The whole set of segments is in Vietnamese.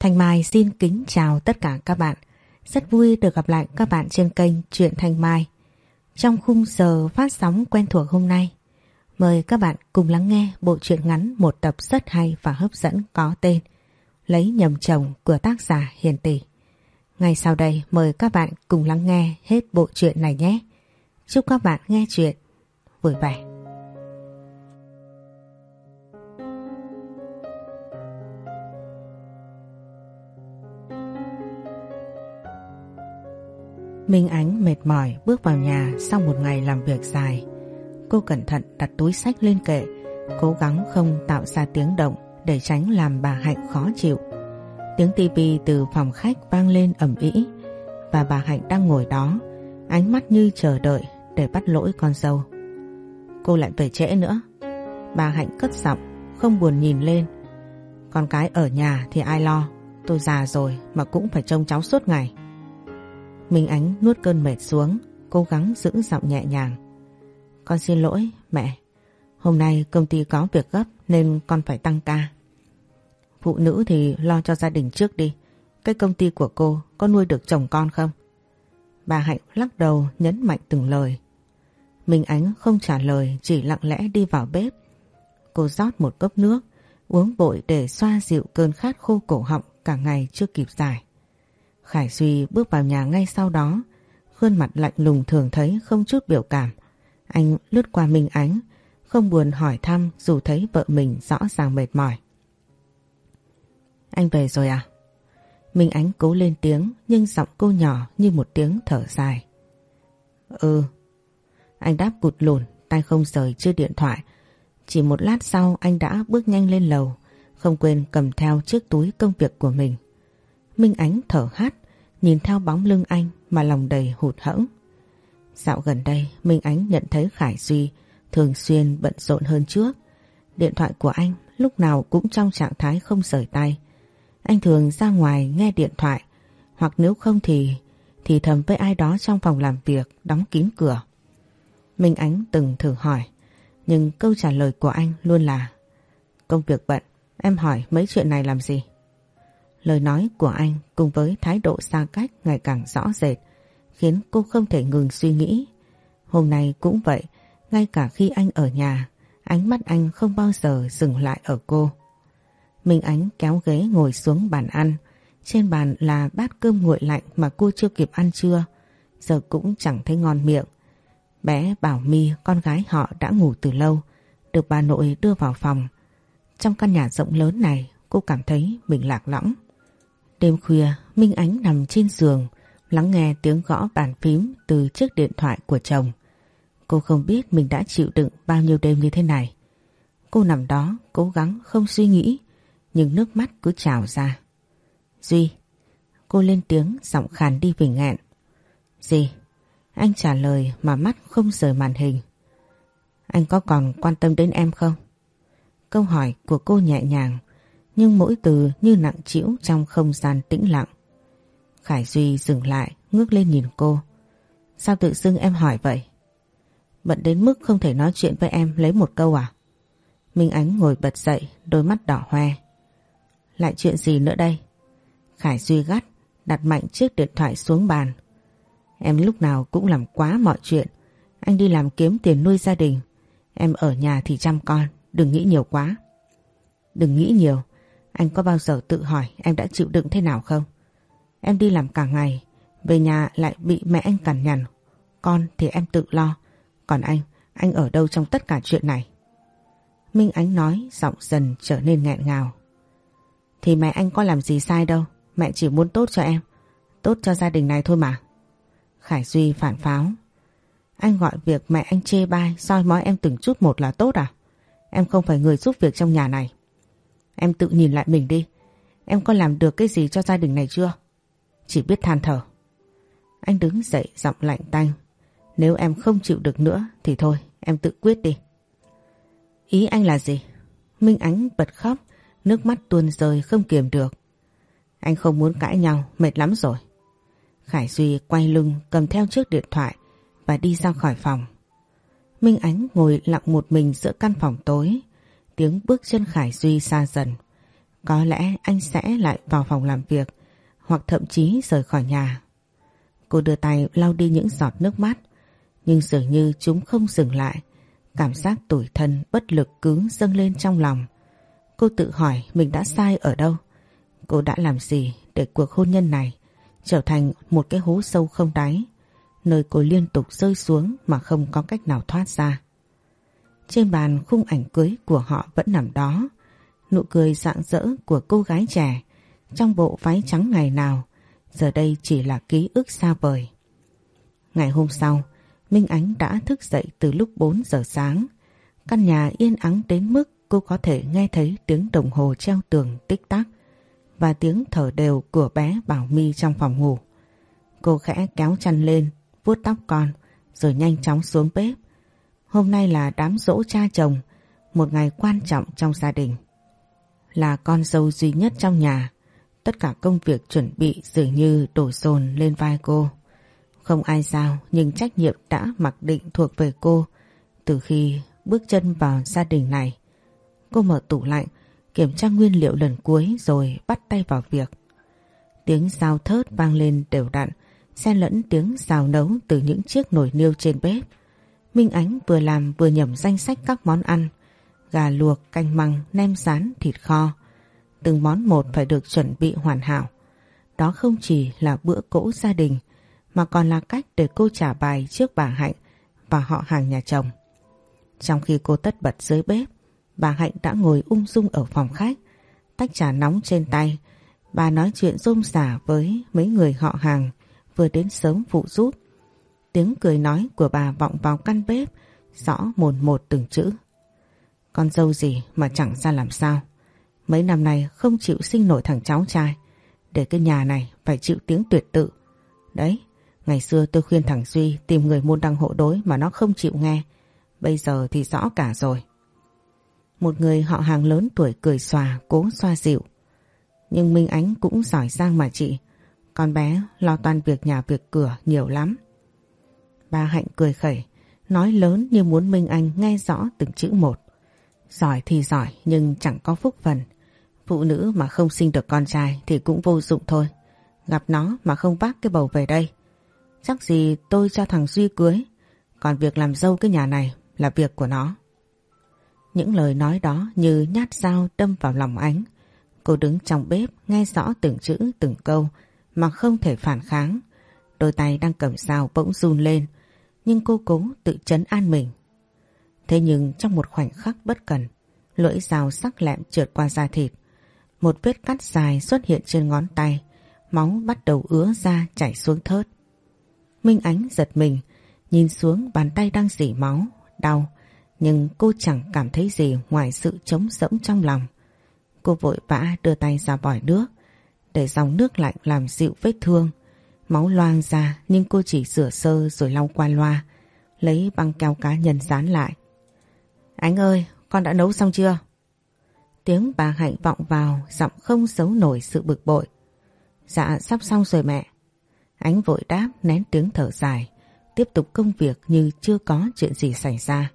Thanh Mai xin kính chào tất cả các bạn. Rất vui được gặp lại các bạn trên kênh Truyện Thanh Mai. Trong khung giờ phát sóng quen thuộc hôm nay, mời các bạn cùng lắng nghe bộ truyện ngắn một tập rất hay và hấp dẫn có tên Lấy nhầm chồng của tác giả Hiền Tỷ. Ngay sau đây mời các bạn cùng lắng nghe hết bộ truyện này nhé. Chúc các bạn nghe chuyện vui vẻ. Minh Ánh mệt mỏi bước vào nhà sau một ngày làm việc dài. Cô cẩn thận đặt túi sách lên kệ, cố gắng không tạo ra tiếng động để tránh làm bà Hạnh khó chịu. Tiếng tivi từ phòng khách vang lên ầm ĩ và bà Hạnh đang ngồi đó, ánh mắt như chờ đợi để bắt lỗi con dâu. Cô lại về trễ nữa. Bà Hạnh cất giọng, không buồn nhìn lên. Con cái ở nhà thì ai lo, tôi già rồi mà cũng phải trông cháu suốt ngày. Minh Ánh nuốt cơn mệt xuống, cố gắng giữ giọng nhẹ nhàng. Con xin lỗi, mẹ. Hôm nay công ty có việc gấp nên con phải tăng ca. Phụ nữ thì lo cho gia đình trước đi. Cái công ty của cô có nuôi được chồng con không? Bà Hạnh lắc đầu nhấn mạnh từng lời. Minh Ánh không trả lời chỉ lặng lẽ đi vào bếp. Cô rót một cốc nước, uống bội để xoa dịu cơn khát khô cổ họng cả ngày chưa kịp giải. Khải Duy bước vào nhà ngay sau đó, khuôn mặt lạnh lùng thường thấy không chút biểu cảm. Anh lướt qua Minh Ánh, không buồn hỏi thăm dù thấy vợ mình rõ ràng mệt mỏi. Anh về rồi à? Minh Ánh cố lên tiếng nhưng giọng cô nhỏ như một tiếng thở dài. Ừ. Anh đáp cụt lùn, tay không rời chưa điện thoại. Chỉ một lát sau anh đã bước nhanh lên lầu, không quên cầm theo chiếc túi công việc của mình. Minh Ánh thở hắt, nhìn theo bóng lưng anh mà lòng đầy hụt hẫng. Dạo gần đây, Minh Ánh nhận thấy Khải Duy thường xuyên bận rộn hơn trước. Điện thoại của anh lúc nào cũng trong trạng thái không rời tay. Anh thường ra ngoài nghe điện thoại, hoặc nếu không thì thì thầm với ai đó trong phòng làm việc đóng kín cửa. Minh Ánh từng thử hỏi, nhưng câu trả lời của anh luôn là Công việc bận, em hỏi mấy chuyện này làm gì? Lời nói của anh cùng với thái độ xa cách ngày càng rõ rệt khiến cô không thể ngừng suy nghĩ. Hôm nay cũng vậy, ngay cả khi anh ở nhà, ánh mắt anh không bao giờ dừng lại ở cô. Minh Ánh kéo ghế ngồi xuống bàn ăn. Trên bàn là bát cơm nguội lạnh mà cô chưa kịp ăn trưa. Giờ cũng chẳng thấy ngon miệng. Bé Bảo My, con gái họ đã ngủ từ lâu, được bà nội đưa vào phòng. Trong căn nhà rộng lớn này, cô cảm thấy mình lạc lõng. Đêm khuya, Minh Ánh nằm trên giường, lắng nghe tiếng gõ bàn phím từ chiếc điện thoại của chồng. Cô không biết mình đã chịu đựng bao nhiêu đêm như thế này. Cô nằm đó, cố gắng không suy nghĩ, nhưng nước mắt cứ trào ra. Duy, cô lên tiếng giọng khàn đi vì nghẹn. Gì? Anh trả lời mà mắt không rời màn hình. Anh có còn quan tâm đến em không? Câu hỏi của cô nhẹ nhàng, nhưng mỗi từ như nặng trĩu trong không gian tĩnh lặng. Khải Duy dừng lại, ngước lên nhìn cô. Sao tự dưng em hỏi vậy? Bận đến mức không thể nói chuyện với em lấy một câu à? Minh Ánh ngồi bật dậy, đôi mắt đỏ hoe. Lại chuyện gì nữa đây? Khải Duy gắt, đặt mạnh chiếc điện thoại xuống bàn. Em lúc nào cũng làm quá mọi chuyện. Anh đi làm kiếm tiền nuôi gia đình. Em ở nhà thì chăm con, đừng nghĩ nhiều quá. Đừng nghĩ nhiều, anh có bao giờ tự hỏi em đã chịu đựng thế nào không? Em đi làm cả ngày, về nhà lại bị mẹ anh cằn nhằn. Con thì em tự lo, còn anh, anh ở đâu trong tất cả chuyện này? Minh Ánh nói giọng dần trở nên nghẹn ngào. Thì mẹ anh có làm gì sai đâu, mẹ chỉ muốn tốt cho em, tốt cho gia đình này thôi mà. Khải Duy phản pháo. Anh gọi việc mẹ anh chê bai soi mói em từng chút một là tốt à? Em không phải người giúp việc trong nhà này. Em tự nhìn lại mình đi. Em có làm được cái gì cho gia đình này chưa? Chỉ biết than thở. Anh đứng dậy giọng lạnh tanh. Nếu em không chịu được nữa thì thôi em tự quyết đi. Ý anh là gì? Minh Ánh bật khóc, nước mắt tuôn rơi không kiềm được. Anh không muốn cãi nhau, mệt lắm rồi. Khải Duy quay lưng cầm theo chiếc điện thoại và đi ra khỏi phòng. Minh Ánh ngồi lặng một mình giữa căn phòng tối. Tiếng bước chân Khải Duy xa dần. có lẽ anh sẽ lại vào phòng làm việc, hoặc thậm chí rời khỏi nhà. Cô đưa tay lau đi những giọt nước mắt, nhưng dường như chúng không dừng lại. Cảm giác tủi thân, bất lực cứ dâng lên trong lòng. Cô tự hỏi mình đã sai ở đâu. Cô đã làm gì để cuộc hôn nhân này trở thành một cái hố sâu không đáy, nơi cô liên tục rơi xuống mà không có cách nào thoát ra. Trên bàn khung ảnh cưới của họ vẫn nằm đó. Nụ cười rạng rỡ của cô gái trẻ trong bộ váy trắng ngày nào giờ đây chỉ là ký ức xa vời. Ngày hôm sau, Minh Ánh đã thức dậy từ lúc 4 giờ sáng. Căn nhà yên ắng đến mức cô có thể nghe thấy tiếng đồng hồ treo tường tích tắc và tiếng thở đều của bé Bảo My trong phòng ngủ. Cô khẽ kéo chăn lên, vuốt tóc con rồi nhanh chóng xuống bếp. Hôm nay là đám dỗ cha chồng, một ngày quan trọng trong gia đình. Là con dâu duy nhất trong nhà, tất cả công việc chuẩn bị dường như đổ dồn lên vai cô. Không ai sao nhưng trách nhiệm đã mặc định thuộc về cô từ khi bước chân vào gia đình này. Cô mở tủ lạnh, kiểm tra nguyên liệu lần cuối rồi bắt tay vào việc. Tiếng xào thớt vang lên đều đặn, xen lẫn tiếng xào nấu từ những chiếc nồi niêu trên bếp. Minh Ánh vừa làm vừa nhẩm danh sách các món ăn, gà luộc, canh măng, nem rán, thịt kho. Từng món một phải được chuẩn bị hoàn hảo. Đó không chỉ là bữa cỗ gia đình, mà còn là cách để cô trả bài trước bà Hạnh và họ hàng nhà chồng. Trong khi cô tất bật dưới bếp, bà Hạnh đã ngồi ung dung ở phòng khách, tách trà nóng trên tay. Bà nói chuyện rôm rả với mấy người họ hàng vừa đến sớm phụ giúp. Tiếng cười nói của bà vọng vào căn bếp, rõ mồn một từng chữ. Con dâu gì mà chẳng ra làm sao. Mấy năm nay không chịu sinh nổi thằng cháu trai, để cái nhà này phải chịu tiếng tuyệt tự. Đấy, Ngày xưa tôi khuyên thằng Duy tìm người môn đăng hộ đối mà nó không chịu nghe. Bây giờ thì rõ cả rồi. Một người họ hàng lớn tuổi cười xòa cố xoa dịu. Nhưng Minh Ánh cũng giỏi giang mà chị. Con bé lo toàn việc nhà việc cửa nhiều lắm. Ba Hạnh cười khẩy, nói lớn như muốn Minh Anh nghe rõ từng chữ một. Giỏi thì giỏi nhưng chẳng có phúc phần. Phụ nữ mà không sinh được con trai thì cũng vô dụng thôi. Gặp nó mà không vác cái bầu về đây Chắc gì tôi cho thằng Duy cưới Còn việc làm dâu cái nhà này Là việc của nó Những lời nói đó như nhát dao đâm vào lòng ánh Cô đứng trong bếp Nghe rõ từng chữ từng câu Mà không thể phản kháng Đôi tay đang cầm dao bỗng run lên nhưng cô cố tự chấn an mình Thế nhưng trong một khoảnh khắc bất cần Lưỡi dao sắc lẹm trượt qua da thịt Một vết cắt dài xuất hiện trên ngón tay Máu bắt đầu ứa ra chảy xuống thớt Minh Ánh giật mình, nhìn xuống bàn tay đang dỉ máu, đau, nhưng cô chẳng cảm thấy gì ngoài sự trống rỗng trong lòng. Cô vội vã đưa tay ra vòi nước, để dòng nước lạnh làm dịu vết thương. Máu loang ra nhưng cô chỉ rửa sơ rồi lau qua loa, lấy băng keo cá nhân dán lại. Ánh ơi, con đã nấu xong chưa? Tiếng bà Hạnh vọng vào, giọng không giấu nổi sự bực bội. Dạ, sắp xong rồi mẹ. Ánh vội đáp nén tiếng thở dài, tiếp tục công việc như chưa có chuyện gì xảy ra.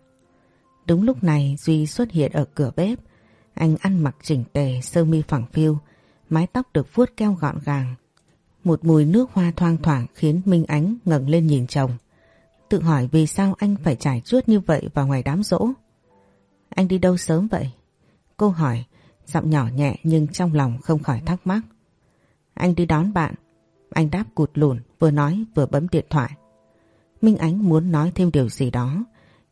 Đúng lúc này Duy xuất hiện ở cửa bếp. Anh ăn mặc chỉnh tề, sơ mi phẳng phiu, mái tóc được vuốt keo gọn gàng. Một mùi nước hoa thoang thoảng khiến Minh Ánh ngẩng lên nhìn chồng. Tự hỏi vì sao anh phải trải chuốt như vậy vào ngoài đám rỗ. Anh đi đâu sớm vậy? Cô hỏi, giọng nhỏ nhẹ nhưng trong lòng không khỏi thắc mắc. Anh đi đón bạn, anh đáp cụt lùn vừa nói vừa bấm điện thoại. Minh Ánh muốn nói thêm điều gì đó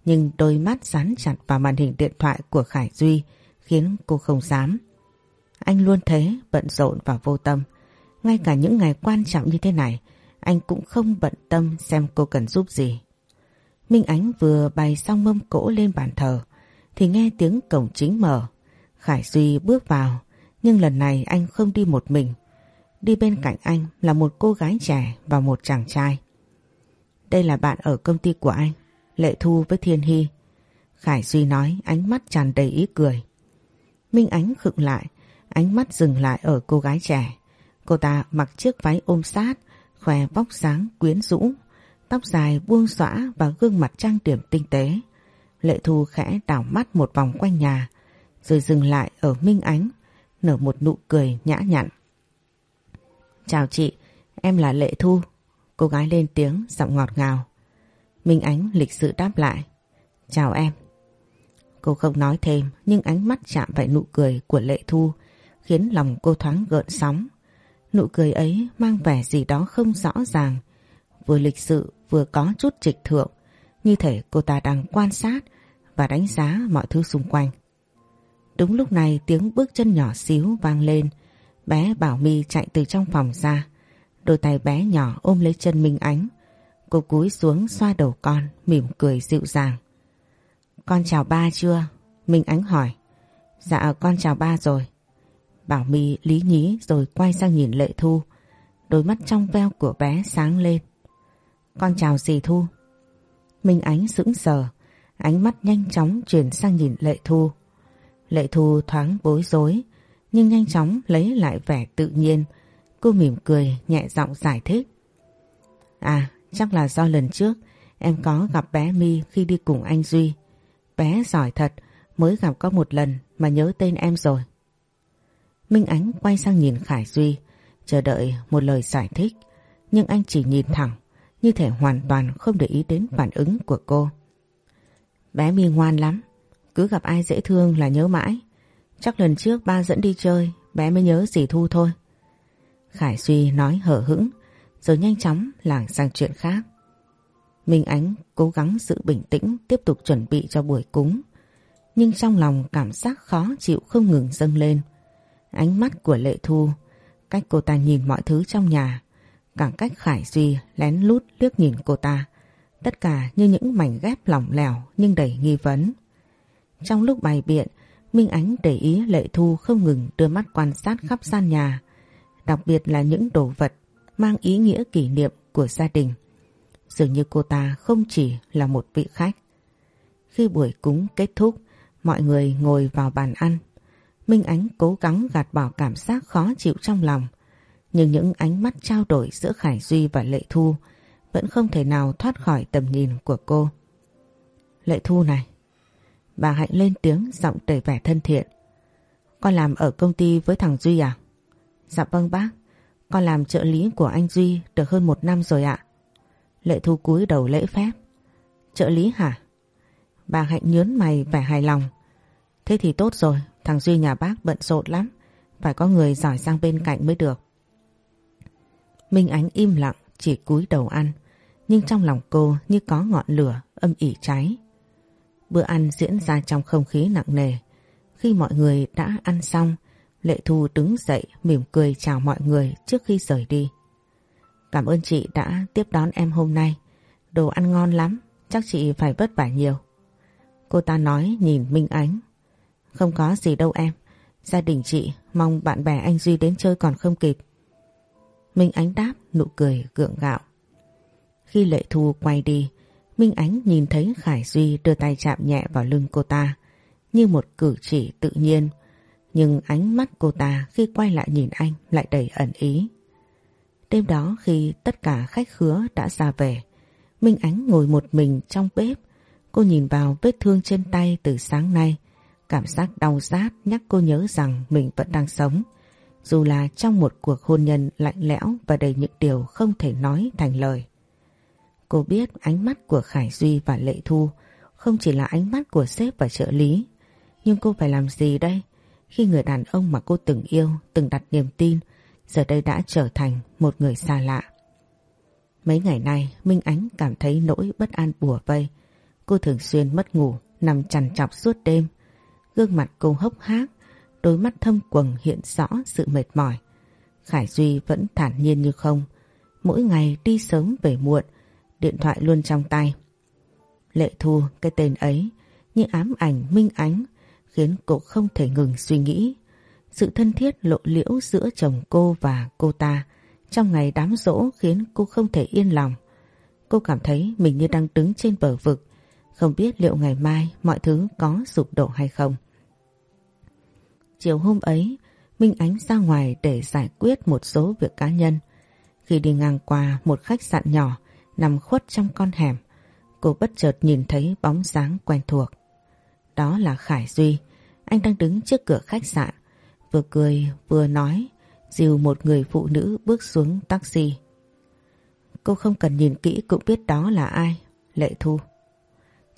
nhưng đôi mắt dán chặt vào màn hình điện thoại của Khải Duy khiến cô không dám. Anh luôn thế bận rộn và vô tâm. Ngay cả những ngày quan trọng như thế này anh cũng không bận tâm xem cô cần giúp gì. Minh Ánh vừa bày xong mâm cỗ lên bàn thờ thì nghe tiếng cổng chính mở. Khải Duy bước vào nhưng lần này anh không đi một mình Đi bên cạnh anh là một cô gái trẻ và một chàng trai. Đây là bạn ở công ty của anh, Lệ Thu với Thiên Hy. Khải Duy nói ánh mắt tràn đầy ý cười. Minh Ánh khựng lại, ánh mắt dừng lại ở cô gái trẻ. Cô ta mặc chiếc váy ôm sát, khỏe vóc sáng quyến rũ, tóc dài buông xõa và gương mặt trang điểm tinh tế. Lệ Thu khẽ đảo mắt một vòng quanh nhà, rồi dừng lại ở Minh Ánh, nở một nụ cười nhã nhặn. Chào chị, em là Lệ Thu. Cô gái lên tiếng giọng ngọt ngào. Minh Ánh lịch sự đáp lại. Chào em. Cô không nói thêm nhưng ánh mắt chạm vào nụ cười của Lệ Thu khiến lòng cô thoáng gợn sóng. Nụ cười ấy mang vẻ gì đó không rõ ràng, vừa lịch sự vừa có chút trịch thượng, như thể cô ta đang quan sát và đánh giá mọi thứ xung quanh. Đúng lúc này tiếng bước chân nhỏ xíu vang lên, bé Bảo My chạy từ trong phòng ra, đôi tay bé nhỏ ôm lấy chân Minh Ánh. Cô cúi xuống xoa đầu con, mỉm cười dịu dàng. Con chào ba chưa? Minh Ánh hỏi. Dạ con chào ba rồi. Bảo My lý nhí rồi quay sang nhìn Lệ Thu. Đôi mắt trong veo của bé sáng lên. Con chào dì Thu. Minh Ánh sững sờ, ánh mắt nhanh chóng chuyển sang nhìn Lệ Thu. Lệ Thu thoáng bối rối, nhưng nhanh chóng lấy lại vẻ tự nhiên. Cô mỉm cười, nhẹ giọng giải thích. À, chắc là do lần trước em có gặp bé My khi đi cùng anh Duy. Bé giỏi thật, mới gặp có một lần mà nhớ tên em rồi. Minh Ánh quay sang nhìn Khải Duy, chờ đợi một lời giải thích, nhưng anh chỉ nhìn thẳng, như thể hoàn toàn không để ý đến phản ứng của cô. Bé mi ngoan lắm, cứ gặp ai dễ thương là nhớ mãi. Chắc lần trước ba dẫn đi chơi, bé mới nhớ dì Thu thôi. Khải Duy nói hở hững, rồi nhanh chóng lảng sang chuyện khác. Minh Ánh cố gắng giữ bình tĩnh tiếp tục chuẩn bị cho buổi cúng. Nhưng trong lòng cảm giác khó chịu không ngừng dâng lên. Ánh mắt của Lệ Thu, cách cô ta nhìn mọi thứ trong nhà, cả cách Khải Duy lén lút liếc nhìn cô ta. Tất cả như những mảnh ghép lỏng lẻo nhưng đầy nghi vấn. Trong lúc bày biện, Minh Ánh để ý Lệ Thu không ngừng đưa mắt quan sát khắp gian nhà, đặc biệt là những đồ vật mang ý nghĩa kỷ niệm của gia đình. Dường như cô ta không chỉ là một vị khách. Khi buổi cúng kết thúc, mọi người ngồi vào bàn ăn. Minh Ánh cố gắng gạt bỏ cảm giác khó chịu trong lòng. Nhưng những ánh mắt trao đổi giữa Khải Duy và Lệ Thu vẫn không thể nào thoát khỏi tầm nhìn của cô. Lệ Thu này, bà Hạnh lên tiếng giọng đầy vẻ thân thiện. Con làm ở công ty với thằng Duy à? Dạ vâng bác, con làm trợ lý của anh Duy được hơn một năm rồi ạ. Lệ Thu cúi đầu lễ phép. Trợ lý hả? Bà Hạnh nhớn mày vẻ hài lòng. Thế thì tốt rồi, thằng Duy nhà bác bận rộn lắm. Phải có người giỏi sang bên cạnh mới được. Minh Ánh im lặng, chỉ cúi đầu ăn. Nhưng trong lòng cô như có ngọn lửa âm ỉ cháy. Bữa ăn diễn ra trong không khí nặng nề. Khi mọi người đã ăn xong, Lệ Thu đứng dậy mỉm cười chào mọi người trước khi rời đi. Cảm ơn chị đã tiếp đón em hôm nay. Đồ ăn ngon lắm, chắc chị phải vất vả nhiều. Cô ta nói nhìn Minh Ánh. Không có gì đâu em. Gia đình chị mong bạn bè anh Duy đến chơi còn không kịp. Minh Ánh đáp nụ cười gượng gạo. Khi Lệ Thu quay đi, Minh Ánh nhìn thấy Khải Duy đưa tay chạm nhẹ vào lưng cô ta như một cử chỉ tự nhiên. Nhưng ánh mắt cô ta khi quay lại nhìn anh lại đầy ẩn ý. Đêm đó khi tất cả khách khứa đã ra về, Minh Ánh ngồi một mình trong bếp. Cô nhìn vào vết thương trên tay từ sáng nay. Cảm giác đau rát nhắc cô nhớ rằng mình vẫn đang sống. Dù là trong một cuộc hôn nhân lạnh lẽo và đầy những điều không thể nói thành lời. Cô biết ánh mắt của Khải Duy và Lệ Thu không chỉ là ánh mắt của sếp và trợ lý. Nhưng cô phải làm gì đây? Khi người đàn ông mà cô từng yêu, từng đặt niềm tin giờ đây đã trở thành một người xa lạ. Mấy ngày nay Minh Ánh cảm thấy nỗi bất an bùa vây. Cô thường xuyên mất ngủ, nằm chằn chọc suốt đêm. Gương mặt cô hốc hác, đôi mắt thâm quầng hiện rõ sự mệt mỏi. Khải Duy vẫn thản nhiên như không. Mỗi ngày đi sớm về muộn, điện thoại luôn trong tay. Lệ Thu, cái tên ấy, như ám ảnh Minh Ánh, khiến cô không thể ngừng suy nghĩ. Sự thân thiết lộ liễu giữa chồng cô và cô ta trong ngày đám rỗ khiến cô không thể yên lòng. Cô cảm thấy mình như đang đứng trên bờ vực, không biết liệu ngày mai mọi thứ có sụp đổ hay không. Chiều hôm ấy, Minh Ánh ra ngoài để giải quyết một số việc cá nhân. Khi đi ngang qua một khách sạn nhỏ nằm khuất trong con hẻm, cô bất chợt nhìn thấy bóng dáng quen thuộc. Đó là Khải Duy, anh đang đứng trước cửa khách sạn, vừa cười vừa nói dìu một người phụ nữ bước xuống taxi. Cô không cần nhìn kỹ cũng biết đó là ai, Lệ Thu.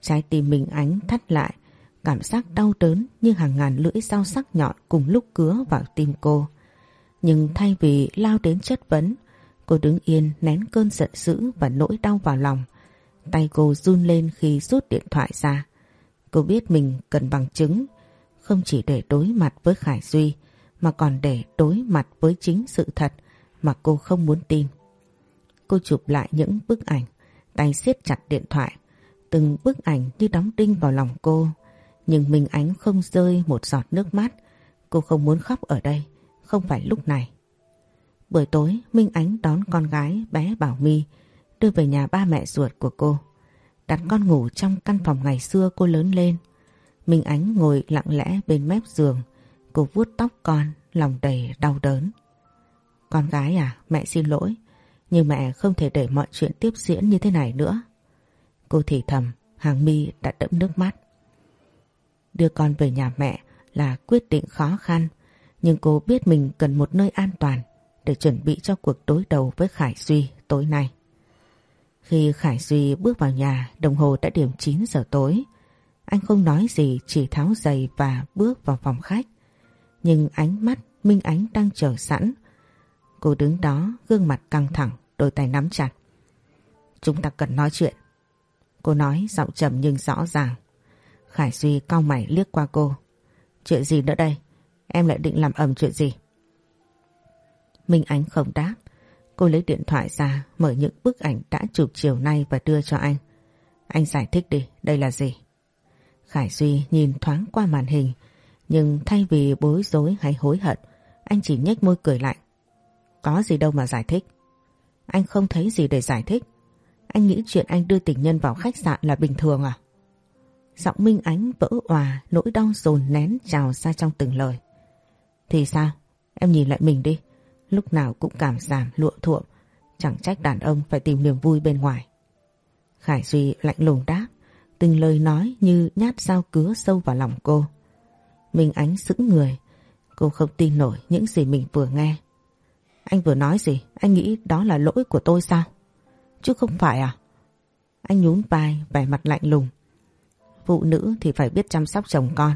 Trái tim mình ánh thắt lại, cảm giác đau đớn như hàng ngàn lưỡi dao sắc nhọn cùng lúc cứa vào tim cô. Nhưng thay vì lao đến chất vấn, cô đứng yên nén cơn giận dữ và nỗi đau vào lòng. Tay cô run lên khi rút điện thoại ra. Cô biết mình cần bằng chứng, không chỉ để đối mặt với Khải Duy, mà còn để đối mặt với chính sự thật mà cô không muốn tin. Cô chụp lại những bức ảnh, tay siết chặt điện thoại. Từng bức ảnh như đóng đinh vào lòng cô. Nhưng Minh Ánh không rơi một giọt nước mắt. Cô không muốn khóc ở đây, không phải lúc này. Buổi tối Minh Ánh đón con gái bé Bảo My đưa về nhà ba mẹ ruột của cô. Đặt con ngủ trong căn phòng ngày xưa cô lớn lên. Minh Ánh ngồi lặng lẽ bên mép giường. Cô vuốt tóc con, lòng đầy đau đớn. Con gái à, mẹ xin lỗi. Nhưng mẹ không thể để mọi chuyện tiếp diễn như thế này nữa. Cô thì thầm, hàng mi đã đẫm nước mắt. Đưa con về nhà mẹ là quyết định khó khăn. Nhưng cô biết mình cần một nơi an toàn để chuẩn bị cho cuộc đối đầu với Khải Duy tối nay. Khi Khải Duy bước vào nhà, đồng hồ đã điểm 9 giờ tối. Anh không nói gì, chỉ tháo giày và bước vào phòng khách. Nhưng ánh mắt Minh Ánh đang chờ sẵn. Cô đứng đó, gương mặt căng thẳng, đôi tay nắm chặt. Chúng ta cần nói chuyện. Cô nói giọng trầm nhưng rõ ràng. Khải Duy cau mày liếc qua cô. Chuyện gì nữa đây? Em lại định làm ầm chuyện gì? Minh Ánh không đáp. Cô lấy điện thoại ra, mở những bức ảnh đã chụp chiều nay và đưa cho anh. Anh giải thích đi, đây là gì? Khải Duy nhìn thoáng qua màn hình, nhưng thay vì bối rối hay hối hận, anh chỉ nhếch môi cười lạnh. Có gì đâu mà giải thích. Anh không thấy gì để giải thích. Anh nghĩ chuyện anh đưa tình nhân vào khách sạn là bình thường à? Giọng Minh Ánh vỡ òa, nỗi đau dồn nén trào ra trong từng lời. Thì sao? Em nhìn lại mình đi. Lúc nào cũng cảm giảm lụa thuộm. Chẳng trách đàn ông phải tìm niềm vui bên ngoài. Khải Duy lạnh lùng đáp. Từng lời nói như nhát dao cứa sâu vào lòng cô. Minh Ánh sững người. Cô không tin nổi những gì mình vừa nghe. Anh vừa nói gì? Anh nghĩ đó là lỗi của tôi sao? Chứ không phải à? Anh nhún vai, vẻ mặt lạnh lùng. Phụ nữ thì phải biết chăm sóc chồng con.